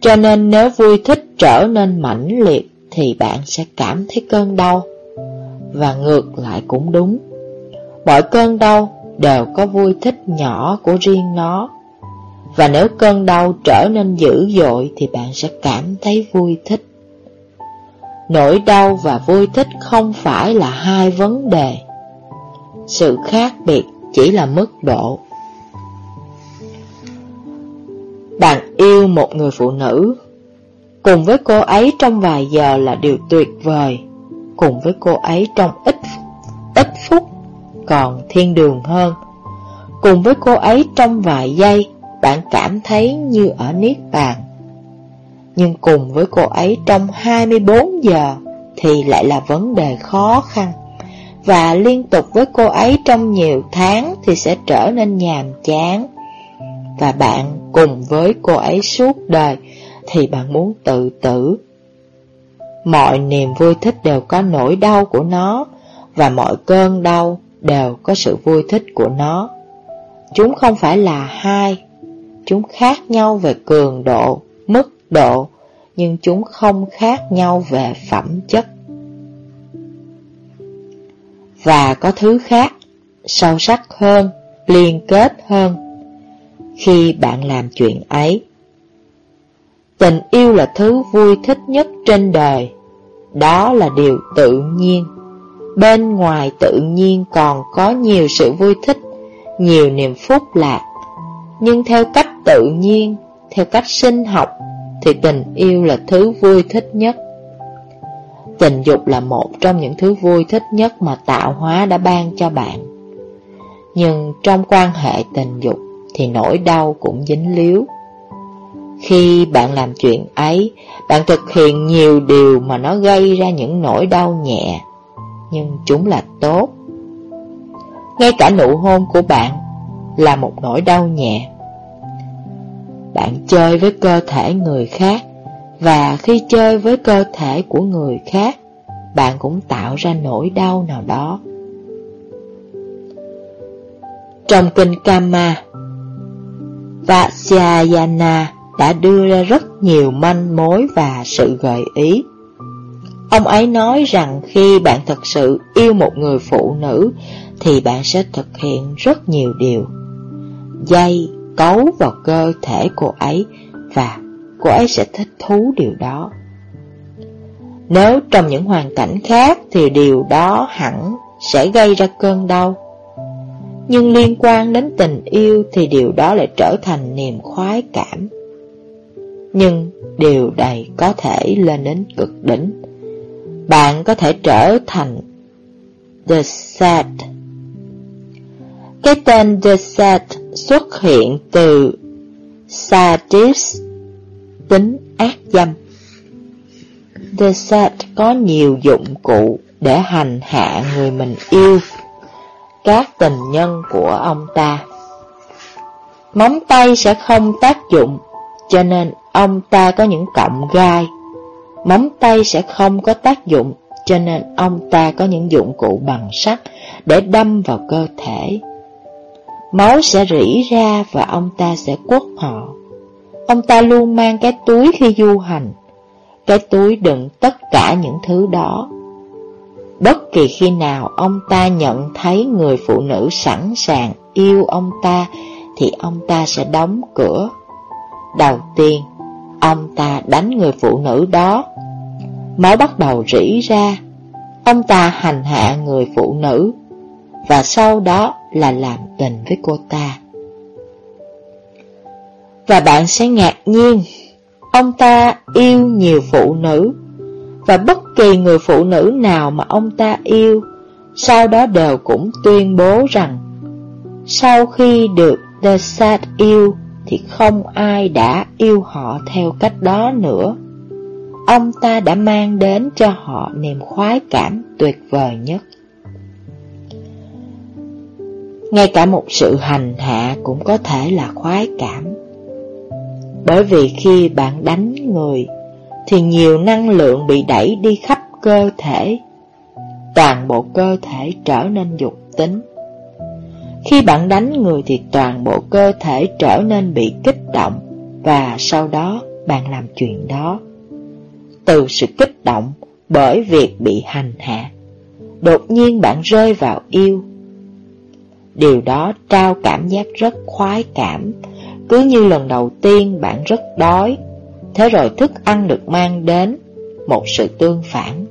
cho nên nếu vui thích trở nên mãnh liệt thì bạn sẽ cảm thấy cơn đau, và ngược lại cũng đúng. Mọi cơn đau đều có vui thích nhỏ của riêng nó. Và nếu cơn đau trở nên dữ dội thì bạn sẽ cảm thấy vui thích. Nỗi đau và vui thích không phải là hai vấn đề. Sự khác biệt chỉ là mức độ. Bạn yêu một người phụ nữ, cùng với cô ấy trong vài giờ là điều tuyệt vời, cùng với cô ấy trong ít ít phút còn thiên đường hơn. Cùng với cô ấy trong vài giây, bạn cảm thấy như ở Niết Bàn. Nhưng cùng với cô ấy trong 24 giờ thì lại là vấn đề khó khăn. Và liên tục với cô ấy trong nhiều tháng thì sẽ trở nên nhàm chán. Và bạn cùng với cô ấy suốt đời thì bạn muốn tự tử. Mọi niềm vui thích đều có nỗi đau của nó, và mọi cơn đau đều có sự vui thích của nó. Chúng không phải là hai, chúng khác nhau về cường độ, mức độ, nhưng chúng không khác nhau về phẩm chất. Và có thứ khác, sâu sắc hơn, liên kết hơn, khi bạn làm chuyện ấy. Tình yêu là thứ vui thích nhất trên đời, đó là điều tự nhiên. Bên ngoài tự nhiên còn có nhiều sự vui thích, nhiều niềm phúc lạc. Nhưng theo cách tự nhiên, theo cách sinh học, thì tình yêu là thứ vui thích nhất. Tình dục là một trong những thứ vui thích nhất mà tạo hóa đã ban cho bạn. Nhưng trong quan hệ tình dục thì nỗi đau cũng dính líu. Khi bạn làm chuyện ấy, bạn thực hiện nhiều điều mà nó gây ra những nỗi đau nhẹ, nhưng chúng là tốt. Ngay cả nụ hôn của bạn là một nỗi đau nhẹ. Bạn chơi với cơ thể người khác, và khi chơi với cơ thể của người khác, bạn cũng tạo ra nỗi đau nào đó. Trong kinh Kama, Vajrayana đã đưa ra rất nhiều manh mối và sự gợi ý. Ông ấy nói rằng khi bạn thật sự yêu một người phụ nữ, thì bạn sẽ thực hiện rất nhiều điều. Dây cấu vào cơ thể cô ấy và cô ấy sẽ thích thú điều đó. Nếu trong những hoàn cảnh khác thì điều đó hẳn sẽ gây ra cơn đau. Nhưng liên quan đến tình yêu thì điều đó lại trở thành niềm khoái cảm. Nhưng điều này có thể lên đến cực đỉnh bạn có thể trở thành The Sad. Cái tên The Sad xuất hiện từ sadist tính ác dâm. The Sad có nhiều dụng cụ để hành hạ người mình yêu, các tình nhân của ông ta. Móng tay sẽ không tác dụng, cho nên ông ta có những cọng gai Móng tay sẽ không có tác dụng, cho nên ông ta có những dụng cụ bằng sắt để đâm vào cơ thể. Máu sẽ rỉ ra và ông ta sẽ quất họ. Ông ta luôn mang cái túi khi du hành, cái túi đựng tất cả những thứ đó. Bất kỳ khi nào ông ta nhận thấy người phụ nữ sẵn sàng yêu ông ta, thì ông ta sẽ đóng cửa. Đầu tiên, ông ta đánh người phụ nữ đó. Máu bắt đầu rỉ ra, Ông ta hành hạ người phụ nữ Và sau đó là làm tình với cô ta. Và bạn sẽ ngạc nhiên, Ông ta yêu nhiều phụ nữ Và bất kỳ người phụ nữ nào mà ông ta yêu, Sau đó đều cũng tuyên bố rằng Sau khi được The Sad yêu thì không ai đã yêu họ theo cách đó nữa ông ta đã mang đến cho họ niềm khoái cảm tuyệt vời nhất. Ngay cả một sự hành hạ cũng có thể là khoái cảm. Bởi vì khi bạn đánh người, thì nhiều năng lượng bị đẩy đi khắp cơ thể. Toàn bộ cơ thể trở nên dục tính. Khi bạn đánh người thì toàn bộ cơ thể trở nên bị kích động và sau đó bạn làm chuyện đó từ sự kích động bởi việc bị hành hạ. Đột nhiên bạn rơi vào yêu. Điều đó trao cảm giác rất khoái cảm, cứ như lần đầu tiên bạn rất đói, thế rồi thức ăn được mang đến, một sự tương phản.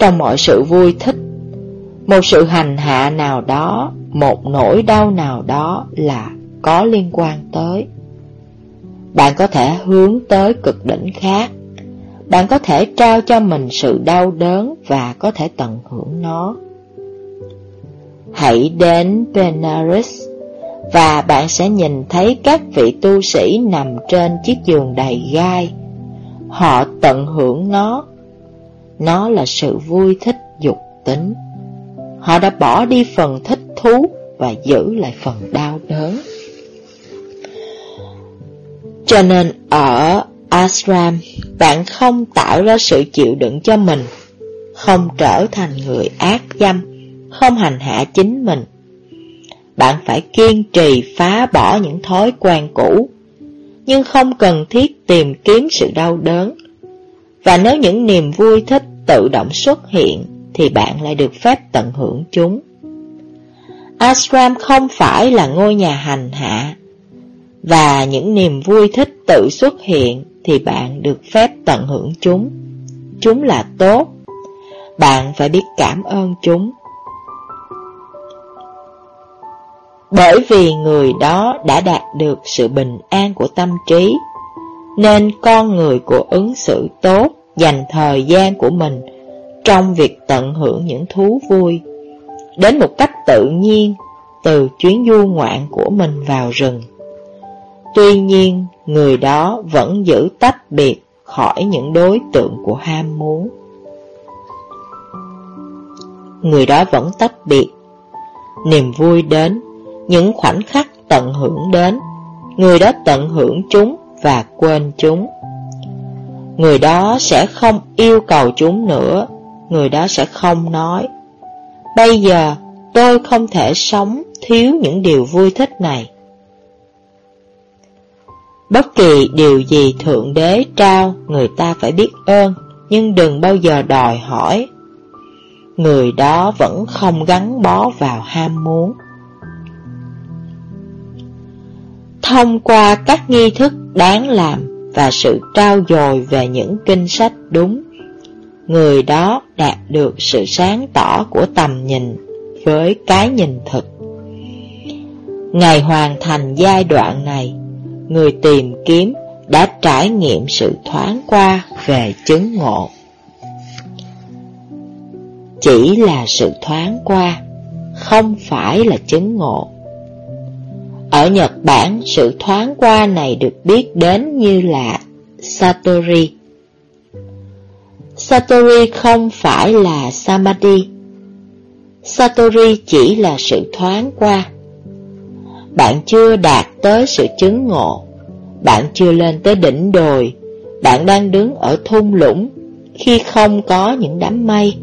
Trong mọi sự vui thích, một sự hành hạ nào đó, một nỗi đau nào đó là có liên quan tới. Bạn có thể hướng tới cực đỉnh khác. Bạn có thể trao cho mình sự đau đớn và có thể tận hưởng nó. Hãy đến Benares và bạn sẽ nhìn thấy các vị tu sĩ nằm trên chiếc giường đầy gai. Họ tận hưởng nó. Nó là sự vui thích dục tính. Họ đã bỏ đi phần thích thú và giữ lại phần đau đớn. Cho nên ở ashram, bạn không tạo ra sự chịu đựng cho mình, không trở thành người ác dâm, không hành hạ chính mình. Bạn phải kiên trì phá bỏ những thói quen cũ, nhưng không cần thiết tìm kiếm sự đau đớn. Và nếu những niềm vui thích tự động xuất hiện, thì bạn lại được phép tận hưởng chúng. Ashram không phải là ngôi nhà hành hạ, và những niềm vui thích tự xuất hiện thì bạn được phép tận hưởng chúng. Chúng là tốt. Bạn phải biết cảm ơn chúng. Bởi vì người đó đã đạt được sự bình an của tâm trí, nên con người của ứng xử tốt dành thời gian của mình trong việc tận hưởng những thú vui, đến một cách tự nhiên từ chuyến du ngoạn của mình vào rừng. Tuy nhiên, người đó vẫn giữ tách biệt khỏi những đối tượng của ham muốn. Người đó vẫn tách biệt. Niềm vui đến, những khoảnh khắc tận hưởng đến, người đó tận hưởng chúng và quên chúng. Người đó sẽ không yêu cầu chúng nữa, người đó sẽ không nói. Bây giờ tôi không thể sống thiếu những điều vui thích này. Bất kỳ điều gì Thượng Đế trao, người ta phải biết ơn, nhưng đừng bao giờ đòi hỏi. Người đó vẫn không gắn bó vào ham muốn. Thông qua các nghi thức đáng làm và sự trao dồi về những kinh sách đúng, người đó đạt được sự sáng tỏ của tầm nhìn với cái nhìn thực. Ngày hoàn thành giai đoạn này, người tìm kiếm đã trải nghiệm sự thoáng qua về chứng ngộ. Chỉ là sự thoáng qua, không phải là chứng ngộ. Ở Nhật Bản, sự thoáng qua này được biết đến như là Satori. Satori không phải là Samadhi. Satori chỉ là sự thoáng qua. Bạn chưa đạt tới sự chứng ngộ, bạn chưa lên tới đỉnh đồi, bạn đang đứng ở thung lũng. Khi không có những đám mây,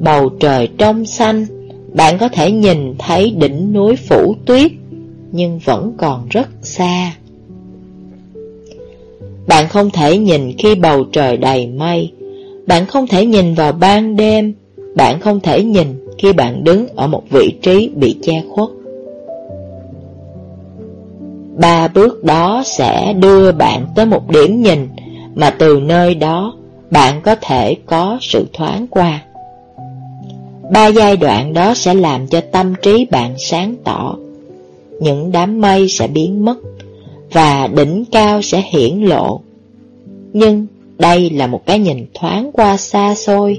bầu trời trong xanh, bạn có thể nhìn thấy đỉnh núi phủ tuyết, nhưng vẫn còn rất xa. Bạn không thể nhìn khi bầu trời đầy mây, bạn không thể nhìn vào ban đêm, bạn không thể nhìn khi bạn đứng ở một vị trí bị che khuất. Ba bước đó sẽ đưa bạn tới một điểm nhìn mà từ nơi đó bạn có thể có sự thoáng qua. Ba giai đoạn đó sẽ làm cho tâm trí bạn sáng tỏ. Những đám mây sẽ biến mất và đỉnh cao sẽ hiển lộ. Nhưng đây là một cái nhìn thoáng qua xa xôi.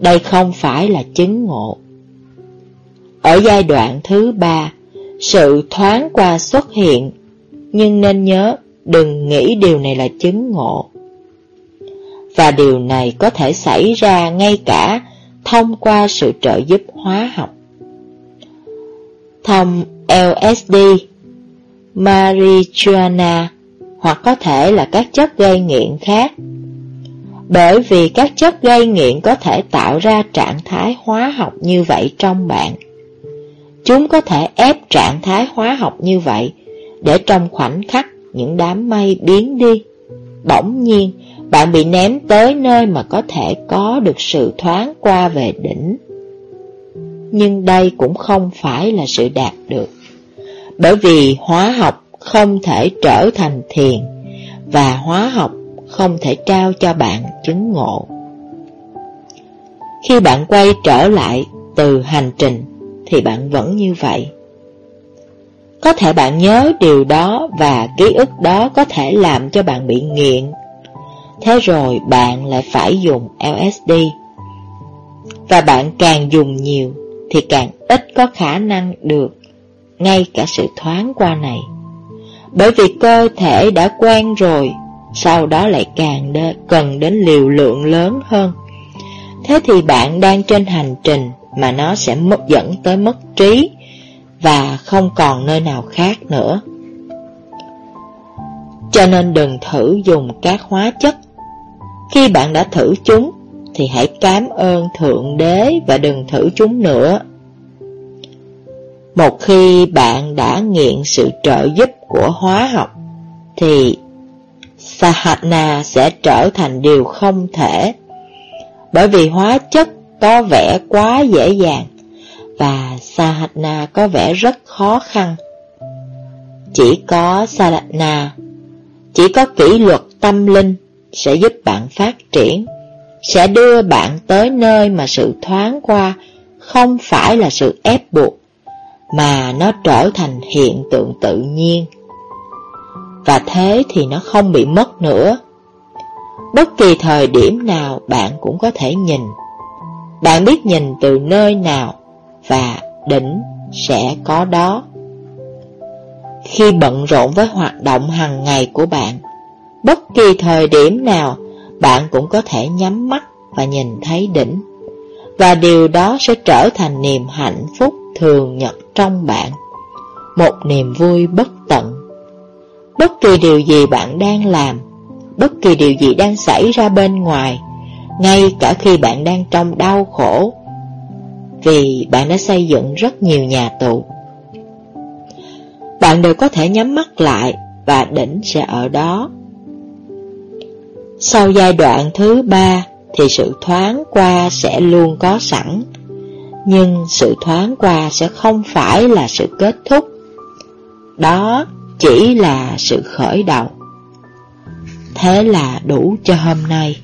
Đây không phải là chứng ngộ. Ở giai đoạn thứ ba, sự thoáng qua xuất hiện, nhưng nên nhớ đừng nghĩ điều này là chứng ngộ. Và điều này có thể xảy ra ngay cả thông qua sự trợ giúp hóa học. Thông LSD, marijuana hoặc có thể là các chất gây nghiện khác. Bởi vì các chất gây nghiện có thể tạo ra trạng thái hóa học như vậy trong bạn. Chúng có thể ép trạng thái hóa học như vậy, để trong khoảnh khắc những đám mây biến đi. Bỗng nhiên, bạn bị ném tới nơi mà có thể có được sự thoáng qua về đỉnh. Nhưng đây cũng không phải là sự đạt được. Bởi vì hóa học không thể trở thành thiền, và hóa học không thể trao cho bạn chứng ngộ. Khi bạn quay trở lại từ hành trình thì bạn vẫn như vậy. Có thể bạn nhớ điều đó và ký ức đó có thể làm cho bạn bị nghiện. Thế rồi bạn lại phải dùng LSD. Và bạn càng dùng nhiều thì càng ít có khả năng được ngay cả sự thoáng qua này. Bởi vì cơ thể đã quen rồi, sau đó lại càng đe, cần đến liều lượng lớn hơn. Thế thì bạn đang trên hành trình mà nó sẽ mất dẫn tới mất trí và không còn nơi nào khác nữa. Cho nên đừng thử dùng các hóa chất. Khi bạn đã thử chúng thì hãy cảm ơn Thượng Đế và đừng thử chúng nữa. Một khi bạn đã nghiện sự trợ giúp của hóa học, thì Sahana sẽ trở thành điều không thể. Bởi vì hóa chất có vẻ quá dễ dàng, và Sahana có vẻ rất khó khăn. Chỉ có Sahana, chỉ có kỷ luật tâm linh sẽ giúp bạn phát triển, sẽ đưa bạn tới nơi mà sự thoáng qua không phải là sự ép buộc, mà nó trở thành hiện tượng tự nhiên. Và thế thì nó không bị mất nữa. Bất kỳ thời điểm nào bạn cũng có thể nhìn. Bạn biết nhìn từ nơi nào và đỉnh sẽ có đó. Khi bận rộn với hoạt động hàng ngày của bạn, bất kỳ thời điểm nào bạn cũng có thể nhắm mắt và nhìn thấy đỉnh. Và điều đó sẽ trở thành niềm hạnh phúc thường nhật trong bạn, một niềm vui bất tận. Bất kỳ điều gì bạn đang làm, bất kỳ điều gì đang xảy ra bên ngoài, ngay cả khi bạn đang trong đau khổ, vì bạn đã xây dựng rất nhiều nhà tù. Bạn đều có thể nhắm mắt lại và đỉnh sẽ ở đó. Sau giai đoạn thứ ba thì sự thoáng qua sẽ luôn có sẵn, nhưng sự thoáng qua sẽ không phải là sự kết thúc. Đó chỉ là sự khởi đầu. Thế là đủ cho hôm nay.